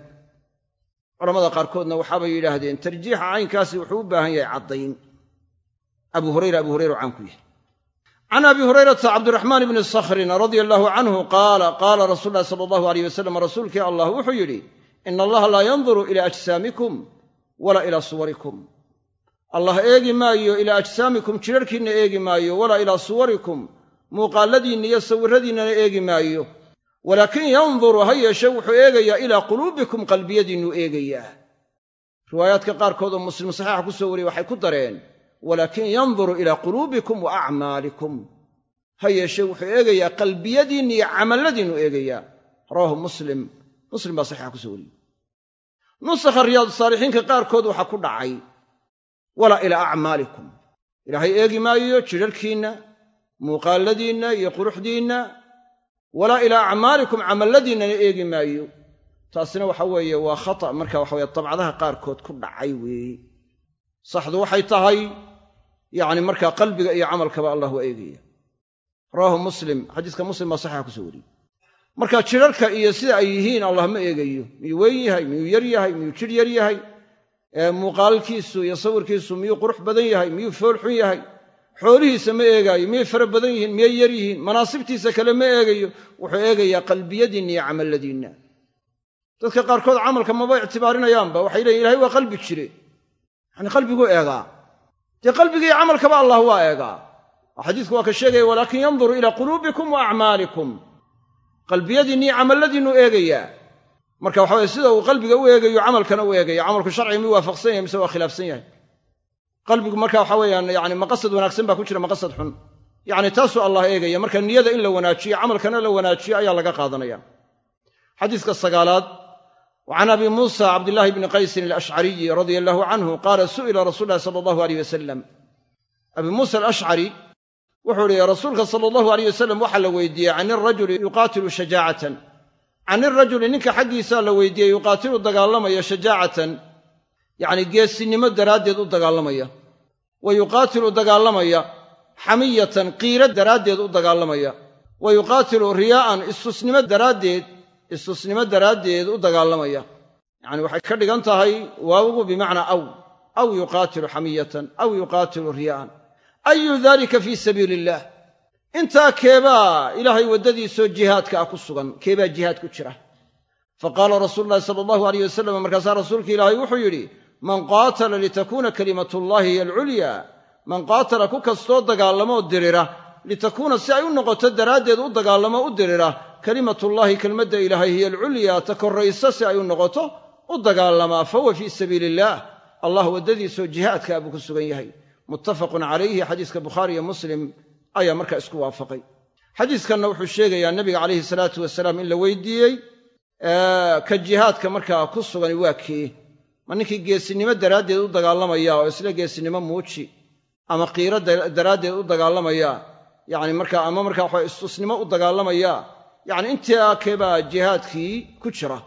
S1: Culamada qaarkoodna waxaabay yidhaahdeen tarjiixa caynkaasi wuxuu u baahan yahay caddayn. Abu hurayra abu hurayra caan ku yahay can abi hurayrata cabdiraxmaan ibni sakhrin radia allaahu canhu qaala qaala rasuulu ulahi sala allahu aleyh wasalam rasuulkii allah wuxuu yidhi ina allaha laa yanduru ilaa ajsaamikum walaa ilaa suwarikum allah eegi maayo ilaa ajsaamikum jidharhkiinna eegi maayo walaa ilaa suwarikum muuqaalladiinna iyo sawirradiinnana eegi maayo walaakin yanduru ha yeeshe wuxuu eegayaa ilaa quluubikum qalbiyadiinnuu eegayaa riwaayaadka qaarkood oo muslim saxiixa ku soo wariyey waxay ku dareen walaakin yanduru ilaa quluubikum wa acmaalikum ha yeeshee wuxuu eegayaa qalbiyadiinna iyo camalladiinnu eegayaa. Rawaahu muslim. Muslim baa saxiixa ku soo wariyey. Nusakha riyaadu saalixiinka qaarkood waxaa ku dhacay walaa ilaa acmaalikum ilaahay eegi maayo jidharhkiinna muuqaalladiinna iyo quruxdiinna. Walaa ilaa acmaalikum camalladiinnana eegi maayo. Taasina waxa weeye waa khata marka waxa weye dabcadaha qaarkood ku dhacay weeye saxdu waxay tahay yacni markaa qalbiga iyo camalkaba allah waa eegaya. Rawaahu muslim xadiiska muslim baa saxiixa ku soo wariyey. Marka jidharka iyo sida ay yihiin allah ma eegayo. Miyuu weyn yahay miyuu yar yahay miyuu jidh yar yahay muuqaalkiisu iyo sawirkiisu miyuu qurux badan yahay miyuu fool xun yahay? Xoolihiisa ma eegaayo miyay fara badan yihiin miyay yar yihiin? Manaasibtiisa kale ma eegayo. Wuxuu eegayaa qalbiyadiinna iyo camalladiinna dadka qaarkood camalka maba ictibaarinayaanba waxay leeyiin ilahay waa qalbi jire. Yacni qalbiguu eegaa dee qalbigiiyo camalkaba allah waa eegaa. Oo xadiisku waa ka sheegaya walaakin yanduru ilaa quluubikum wa acmaalikum. Qalbiyadiinna iyo camalladiinnu eegayaa. Marka waxa weye sida uu qalbiga u eegayo camalkana u eegaya camalku sharciga miyuu waafaqsan yahay mise waa khilaafsan yahay? Qalbigu marka waxa weeyaan yani maqasad wanaagsan baa ku jira maqasad xun. Yacni taasuu allah eegaya. Marka niyada in la wanaajiyo camalkana la wanaajiyo ayaa laga qaadanaya. Xadiiska sagaalaad can abi muusa cabdillaahi bni qaysin alashcariyi radia allahu canhu qaala su'ila rasuulu llahi sala allahu aleyh wasalam abi muusa alashcari wuxuu ihi rasuulka sala allahu aleyh wasalam waxaa la weydiiyey can irajuli yuqaatilu shajaacatan can irajuli ninka xaggiisaa la weydiiyey yuqaatilu dagaalamaya shajaacatan yacni geesinimo daraaddeed u dagaalamaya wa yuqaatilu dagaalamaya xamiyatan qiiro daraaddeed u dagaalamaya wa yuqaatilu riyaa'an istusnimo daraaddeed istusnimo daraaddeed u dagaalamaya. Yacni waxay ka dhigan tahay waawigu bimacnaa aw aw yuqaatilu xamiyatan aw yuqaatilu riyaa'an ayu dalika fii sabiili illaah intaa keebaa ilaahay waddadiisoo jihaadka ah ku sugan keebaa jihaad ku jira. Fa qaala rasuulu llahi sala allahu aleyh wasalam markaasaa rasuulka ilaahay wuxuu yidhi man qaatala litakuuna kalimatullahi hiy alculyaa man qaatala ku kastoo dagaalamoo dirira litakuuna si ay u noqoto daraaddeed u dagaalamo u dirira kalimatullaahi kelmadda ilaahay hiya alculyaa ta korraysa si ay u noqoto u dagaalamaa fahuwa fii sabiili illaah allah waddadiisoo jihaadkaa buu ku sugan yahay. Muttafaqun calayhi xadiiska bukhaari iyo muslim ayaa markaa isku waafaqay. Xadiiskanna wuxuu sheegayaa nebiga calayhi salaatu wasalaam in la weydiiyey ka jihaadka markaa ku sugan waa kee. Ma ninkii geesinimo daraaddeed u dagaalamaya oo isla geesinimo muuji ama qiiro daraaddeed u dagaalamaya yacni markaa ama markaa waxa istusnimo u dagaalamaya yacni intaa keebaa jihaadkii ku jira.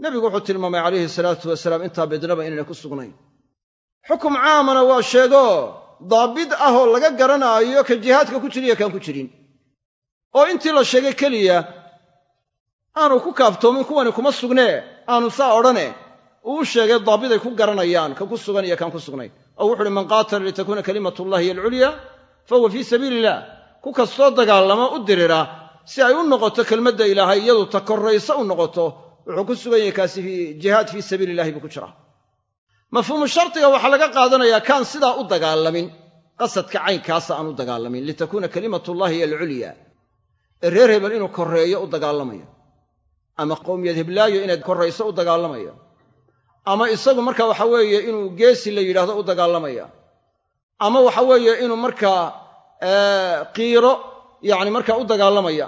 S1: Nebigu wuxuu tilmaamay calayhi salaatu wasalaam intaa bidnaba inayna ku sugnayn. Xukum caamana waa sheego daabid ah oo laga garanaayo ka jihaadka ku jiriyo kaan ku jirin. Oo intii la sheegay keliya aanu ku kaaftoomin kuwani kuma sugnee aanu saa odhane. Uu sheegay daabid ay ku garanayaan ka ku sugan iyo kaan ku sugnayn oo wuxu uhi man qaatala litakuuna kalimatullahi hiy alculyaa fahuwa fii sabiili illah ku kastoo dagaalama u dirira si ay u noqoto kelmadda ilaahay iyadu ta korraysa u noqoto wuxuu ku sugan yahay kaasi jihaad fii sabiili illahi buu ku jiraa mafhuumu shardiga waxaa laga qaadanayaa kaan sidaa u dagaalamin qasadka caynkaasa aan u dagaalamin litakuuna kalimatullahi hiy alculyaa. Ee reer hebel inuu korreeyo u dagaalamayo ama qowmiyad heblaayo inay korrayso u dagaalamaya ama isagu marka waxa weeye inuu geesi la yidhaahdo u dagaalamaya ama waxa weeye inuu markaa qiiro yacni markaa u dagaalamaya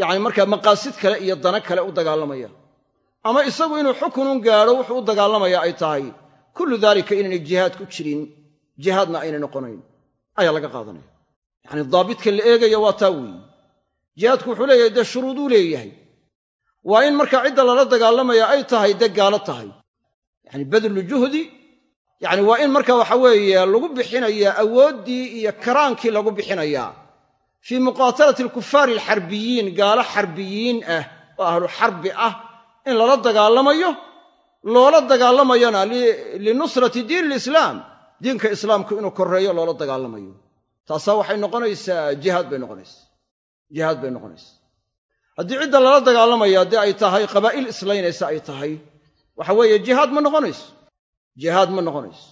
S1: yacni markaa maqaasid kale iyo dana kale u dagaalamaya. Ama isagu inuu xukunun gaadho wuxuu u dagaalamaya ay tahay kullu daalika inaynay jihaad ku jirin jihaadna aynay noqonayn. Ayaa laga qaadanaya. Yacni daabidka la eegaya waa taa weeye. Jihaadku wuxuu leeyahay dee shuruuduu leeyahay? Waa in markaa cidda lala dagaalamaya ay tahay dee gaalo tahay. Yacni badlu juhdi yacni waa in marka waxa weeye lagu bixinayaa awooddii iyo karaankii lagu bixinayaa fii muqaatalati alkufaari alxarbiyiin gaalo xarbiyiin ah oo ahlu xarbi ah in lala dagaalamayo loola dagaalamayona linusrati diin alislaam diinka islaamku inuu korreeyo loola dagaalamayo taasaa waxay noqonaysaa jihaad bay noqonaysaa jihaad bay noqonaysaa haddii cidda lala dagaalamaya haddii ay tahay qabaa'il islaynaysa ay tahay waxa weeye jihaad ma noqonayso jihaad ma noqonayso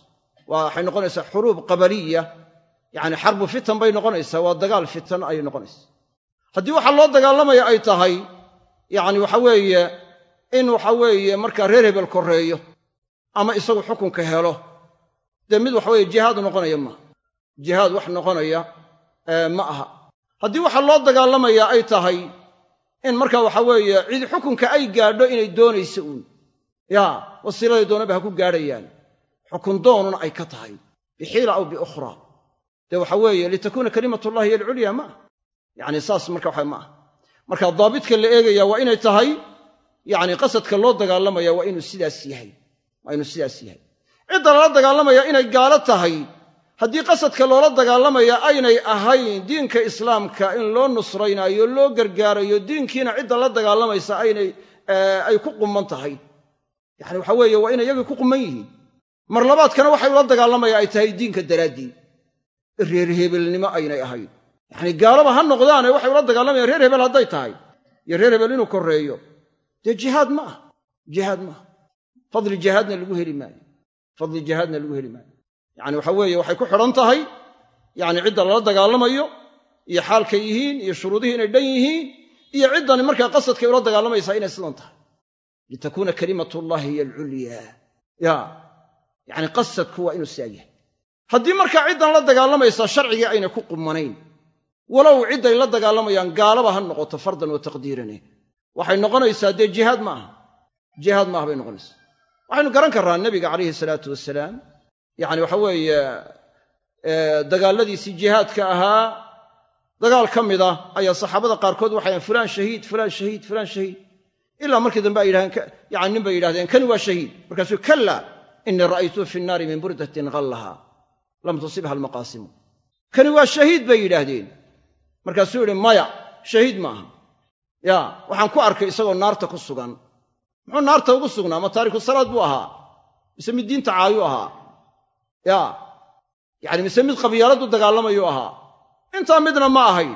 S1: waxay noqonaysaa xuruub qabaliya yacni xarbu fitan bay noqonaysaa waa dagaal fitan ayay noqonaysaa. Haddii waxaa loo dagaalamaya ay tahay yacni waxa weeye in waxa weeye markaa reer hebel korreeyo ama isagu xukunka helo dee mid waxa weeye jihaad noqonaya maaha jihaad wax noqonaya ma aha. Haddii waxaa loo dagaalamayaa ay tahay in marka waxa weeye cid xukunka ay gaadho inay doonayso uun. Yaa wasiiladay doonaba ha ku gaadhayaan. Xukun doonuna ay ka tahay. Bixiila aw biukhraa dee waxa weeye litakuuna kalimatullahi hiy alculyaa ma ah yacni saas marka waxa ma marka daabidka la eegaya waa inay tahay yacni qasadka loo dagaalamaya waa inuu sidaas yahay. Waa inuu sidaas yahay. Cidda lala dagaalamaya inay gaalo tahay haddii qasadka loola dagaalamaya aynay ahayn diinka islaamka in loo nusraynaayo loo gargaarayo diinkiina cidda la dagaalamaysa aynay ay ku qumman tahay. Yacni waxa weeye waa inay iyagii ku qumman yihiin. Mar labaadkana waxay ula dagaalamaya ay tahay diinka daraaddii reer hebelnimo aynay ahayn. Yacni gaalaba ha noqdaane waxay ula dagaalamayaan reer hebel hadday tahay. Iyo reer hebel inuu korreeyo. Dee jihaad ma ah jihaad maaha fadli jihaadna lagu heli maayo. Fadli jihaadna lagu heli maayo. Yacni waxa weeye waxay ku xidhan tahay yacni cidda lala dagaalamayo iyo xaalkay yihiin iyo shuruudihii inay dhan yihiin iyo ciddani markaa qasadkay ula dagaalamaysaa inay sidan tahay. Litakuuna kalimatullahi hiy alculyaa ya yacni qasadku waa inuu sidaa yahay haddii markaa ciddan la dagaalamaysaa sharcigii aynay ku qumanayn walow cidday la dagaalamayaan gaalaba ha noqoto fardan wa taqdiirane. Waxay noqonaysaa dee jihaad ma aha. Jihaad maaha bay noqonaysaa. Waxaynu garan karraa nebiga calayhi salaatu wasalaam yacni waxa weeye dagaalladiisii jihaadka ahaa dagaal ka mid ah ayaa saxaabada qaarkood waxay haen fulaan shahiid fulaan shahiid fulaan shahiid. Ilaa markii dambe ay yidhahdeen yani nin bay yidhahdeen kani waa shahiid. Markaasuu kalla inii ra'aytuu fi nnaari min burdatin ghallaha lam tusibha almaqaasimu kani waa shahiid bay yidhaahdeen. Markaasuu yidhi maya shahiid maaha ya waxaan ku arkay isagoo naarta ku sugan. Muxuu naarta ugu sugnaa? Ma taariku salaad buu ahaa? Mise mid diinta caayuu ahaa? Ya yacni mise mid qabyaaladu dagaalamayuu ahaa? Intaa midna ma ahayn.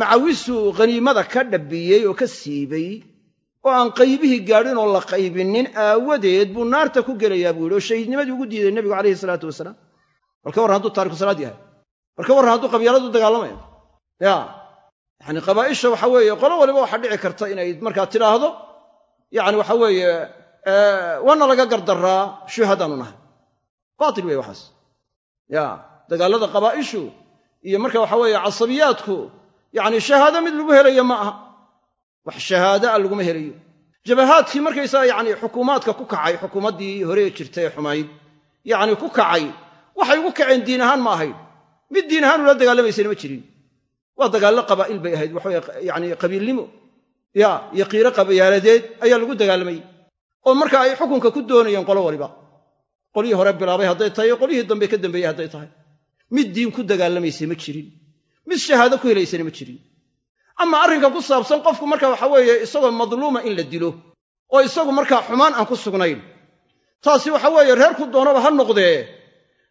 S1: Macawisuu khaniimada ka dhabbiyey oo ka siibay oo aan qaybihii gaadhin oo la qaybinin aawadeed buu naarta ku gelayaa buu yidhi oo shahiidnimadii ugu diiday nebigu calayhi salaatu wasalaam bal ka warran hadduu taariku salaad yahay. Bal ka warran hadduu qabyaaladu dagaalamayo ya. Yacni qabaa'isha waxa weeye qolo waliba waxaa dhici karta inay markaa tidhaahdo. Yacni waxa weeye waana laga gardaraa shuhadaanu nahay. Baatil wey waxaas. Ya. Dagaallada qabaa'ishu iyo marka waxa weeye casabiyaadku yacni shahaado mid lagu helayo ma aha. Wax shahaadaa laguma helayo. Jabahaadkii markaysaa yacni xukuumaadka ku kacay xukuumaddii hore jirtay ee xumayd. Yacni ku kacay waxay ugu kaceen diin ahaan ma ahayn. Mid diin ahaan ula dagaalamaysayna ma jirin. Waa dagaallo qabaa'il bay ahayd waxaweye yacni qabiilnimo. Ya iyo qiiro qabayaaladeed ayaa lagu dagaalamayey oo marka ay xukunka ku doonayeen qolo waliba. Qolyihii hore bilaabay hadday tahay iyo qolyihii dambe ka dambeeyey hadday tahay. Mid diin ku dagaalamaysay ma jirin. Mid shahaado ku helaysana ma jirin. Ama arrinka ku saabsan qofku marka waxa weeye isagoo madluuma in la dilo oo isagu markaa xumaan aan ku sugnayn. Taasi waxa weeye reerku doonaba ha noqdee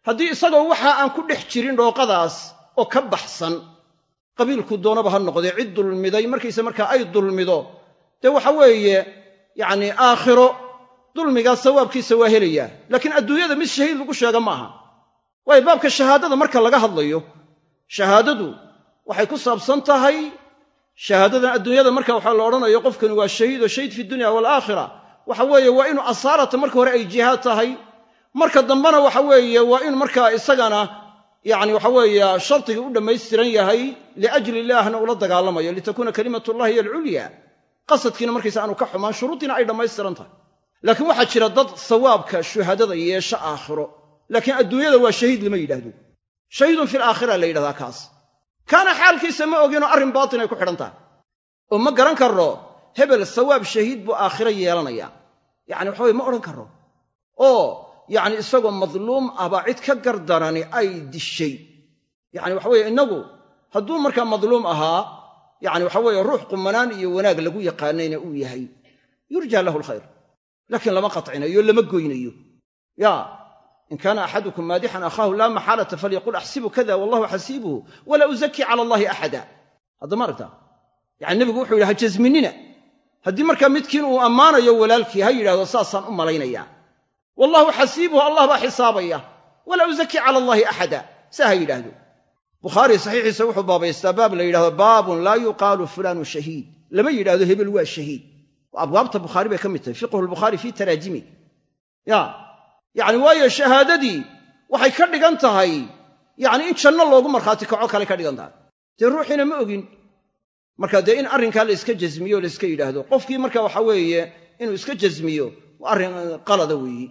S1: haddii isagoo waxa aan ku dhex jirin dhooqadaas oo ka baxsan qabiilku doonaba ha noqdee cid dulmiday markayse markaa ay dulmido. Dee waxa weeye yacni aakhiro dulmigaas sawaabkiisa waa helayaa. Laakiin adduunyada mid shahiid lagu sheega ma aha. Waayo baabka shahaadada marka laga hadlayo shahaadadu waxay ku saabsan tahay shahaadadan adduunyada marka waxaa la odhanayo qofkani waa shahiid oo shahiid fi dunya waalaakhira waxa weeye waa inu asaarata marka hore ay jihaad tahay marka dambena waxa weeye waa in markaa isagana yacni waxa weeye shardigii u dhammaystiran yahay liajli illaahna ula dagaalamayo litakuuna kalimatullahi hiy alculya qasadkiina markaysa aanu ka xumaan shuruuddiina ay dhammaystiran tahay. Laakiin waxaa jira dad sawaabka shuhadada yeesho aakhiro. Laakiin adduunyada waa shahiid lama yidhaahdo. Shahiidun fi alaakhira la yidhahdaa kaas. Kaana xaalkiisa ma oginoo arrin baatin ay ku xidhan tahay oo ma garan karro hebel sawaab shahiid buu aakhiro yeelanaya. Yacni waxa weye ma odhan karro. Oo yacni isagoo madluum ahbaa cid ka gardarani ay dishay. Yacni waxa weeye innagu hadduu markaa madluum ahaa yacni waxa weeye ruux qumanaan iyo wanaag lagu yaqaanayna uu yahay. Yurjaa lahu alkhayr. Laakiin lama qatcinayo lama goynayo. Ya in kaana axadukum maadixan akhaahu laa maxaalata falyaqul axsibu kada wallahu xasiibuhu walaa uzaki cala allahi axada. Hadda ma aragtaa yani nebigu wuxuu yidhi ha jasminina. Haddii markaa midkiin uu ammaanayo walaalkii ha yidhahdo saasaan u malaynayaa wallahu xasiibuhu allah baa xisaabaya. Walaa uzaki cala allahi axada saa ha yidhaahdo. Bukhaari saxiixiisa wuxuu baabaystaa baab la yidhahdo baabun laa yuqaalu fulaanu shahiid. Lama yidhahdo hebel waa shahiid. Abwaabta bukhaari bay ka mid tahay fiqhu lbukhaari fii taraajimi. Ya yacni waayo shahaadadii waxay ka dhigan tahay yacni in janno loogu markhaati kaco kale ka dhigan dee ruuxiina ma ogin. Marka dee in arrinkaa la iska jasmiyo o la iska yidhaahdo qofkii marka waxa weeye inuu iska jasmiyo arrin qalada weeyi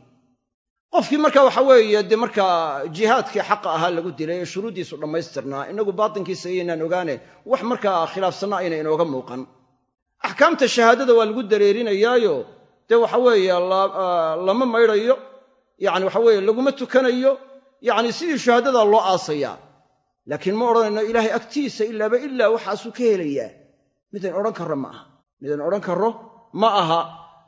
S1: qofkii marka waxa weeye dee markaa jihaadkii xaqa ahaa lagu dilay ee shuruuddiisu dhammaystirnaa inagu baatinkiisa iyaynaan ogaane wax markaa khilaafsanna ayna inooga muuqan. Axkaamta shahaadada waa lagu dareerinayaayo dee waxa weeye lama maydhayo yacni waxa weeye laguma tukanayo yacni sidii shuhaadadaa loo aasayaa laakiin ma odhanayno ilaahay agtiisa ilaaba ilaa waxaasuu ka helayaa. Midayn odhan karro ma aha. Midayn odhan karro ma aha.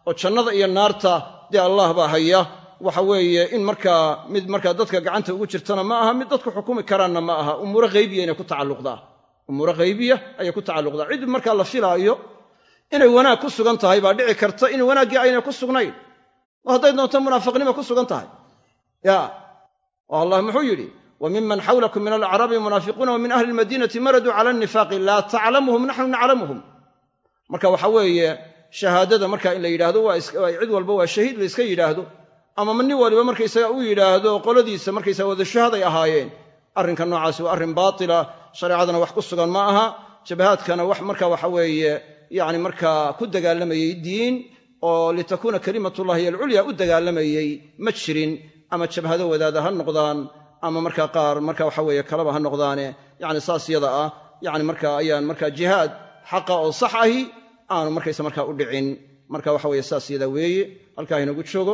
S1: Oo jannada iyo naarta dee allah baa haya waxa weeye in markaa mid markaa dadka gacanta ugu jirtana ma aha mid dadku xukumi karaanna ma aha. Umuuro haybiya inay ku tacalluqdaa umuuro haybiya ayay ku tacalluqdaa cid markaa la filaayo inay wanaag ku sugan tahay baa dhici karta in wanaaggii aynay ku sugnayn. Hadday doonto munaafiqnima ku sugan tahay? Ya. Oo allah muxuu yidhi wa miman xawlakum min alacraabi munaafiquuna wa min ahli lmadiinati maraduu cala annifaaqi laa taclamuhum naxnu naclamuhum. Marka waxa weeye shahaadada marka in la yidhaahdo waa cid walba waa shahiid la yidhaahdo ama nin waliba markaysaga uu yidhaahdo qoladiisa markaysaga wada shuhaday ahaayeen. Arrinka noocaasi waa arrin baatila. Shareecadana wax ku sugan ma aha. Jabahaadkana wax marka waxa weeye yacni markaa ku dagaalamayey diin oo litakuuna kalimatullahi hiy alculya u dagaalamayey ma jirin. Ama jabhado wadaada ha noqdaan ama markaa qaar marka waxa weeye kaleba ha noqdaane. Yacni saas yada ah. Yacni marka ayaan markaa jihaad xaqa oo sax ahi aanu markaysa markaa u dhicin. Marka waxa weeye saas yada weeye. Halkaa inagu joogo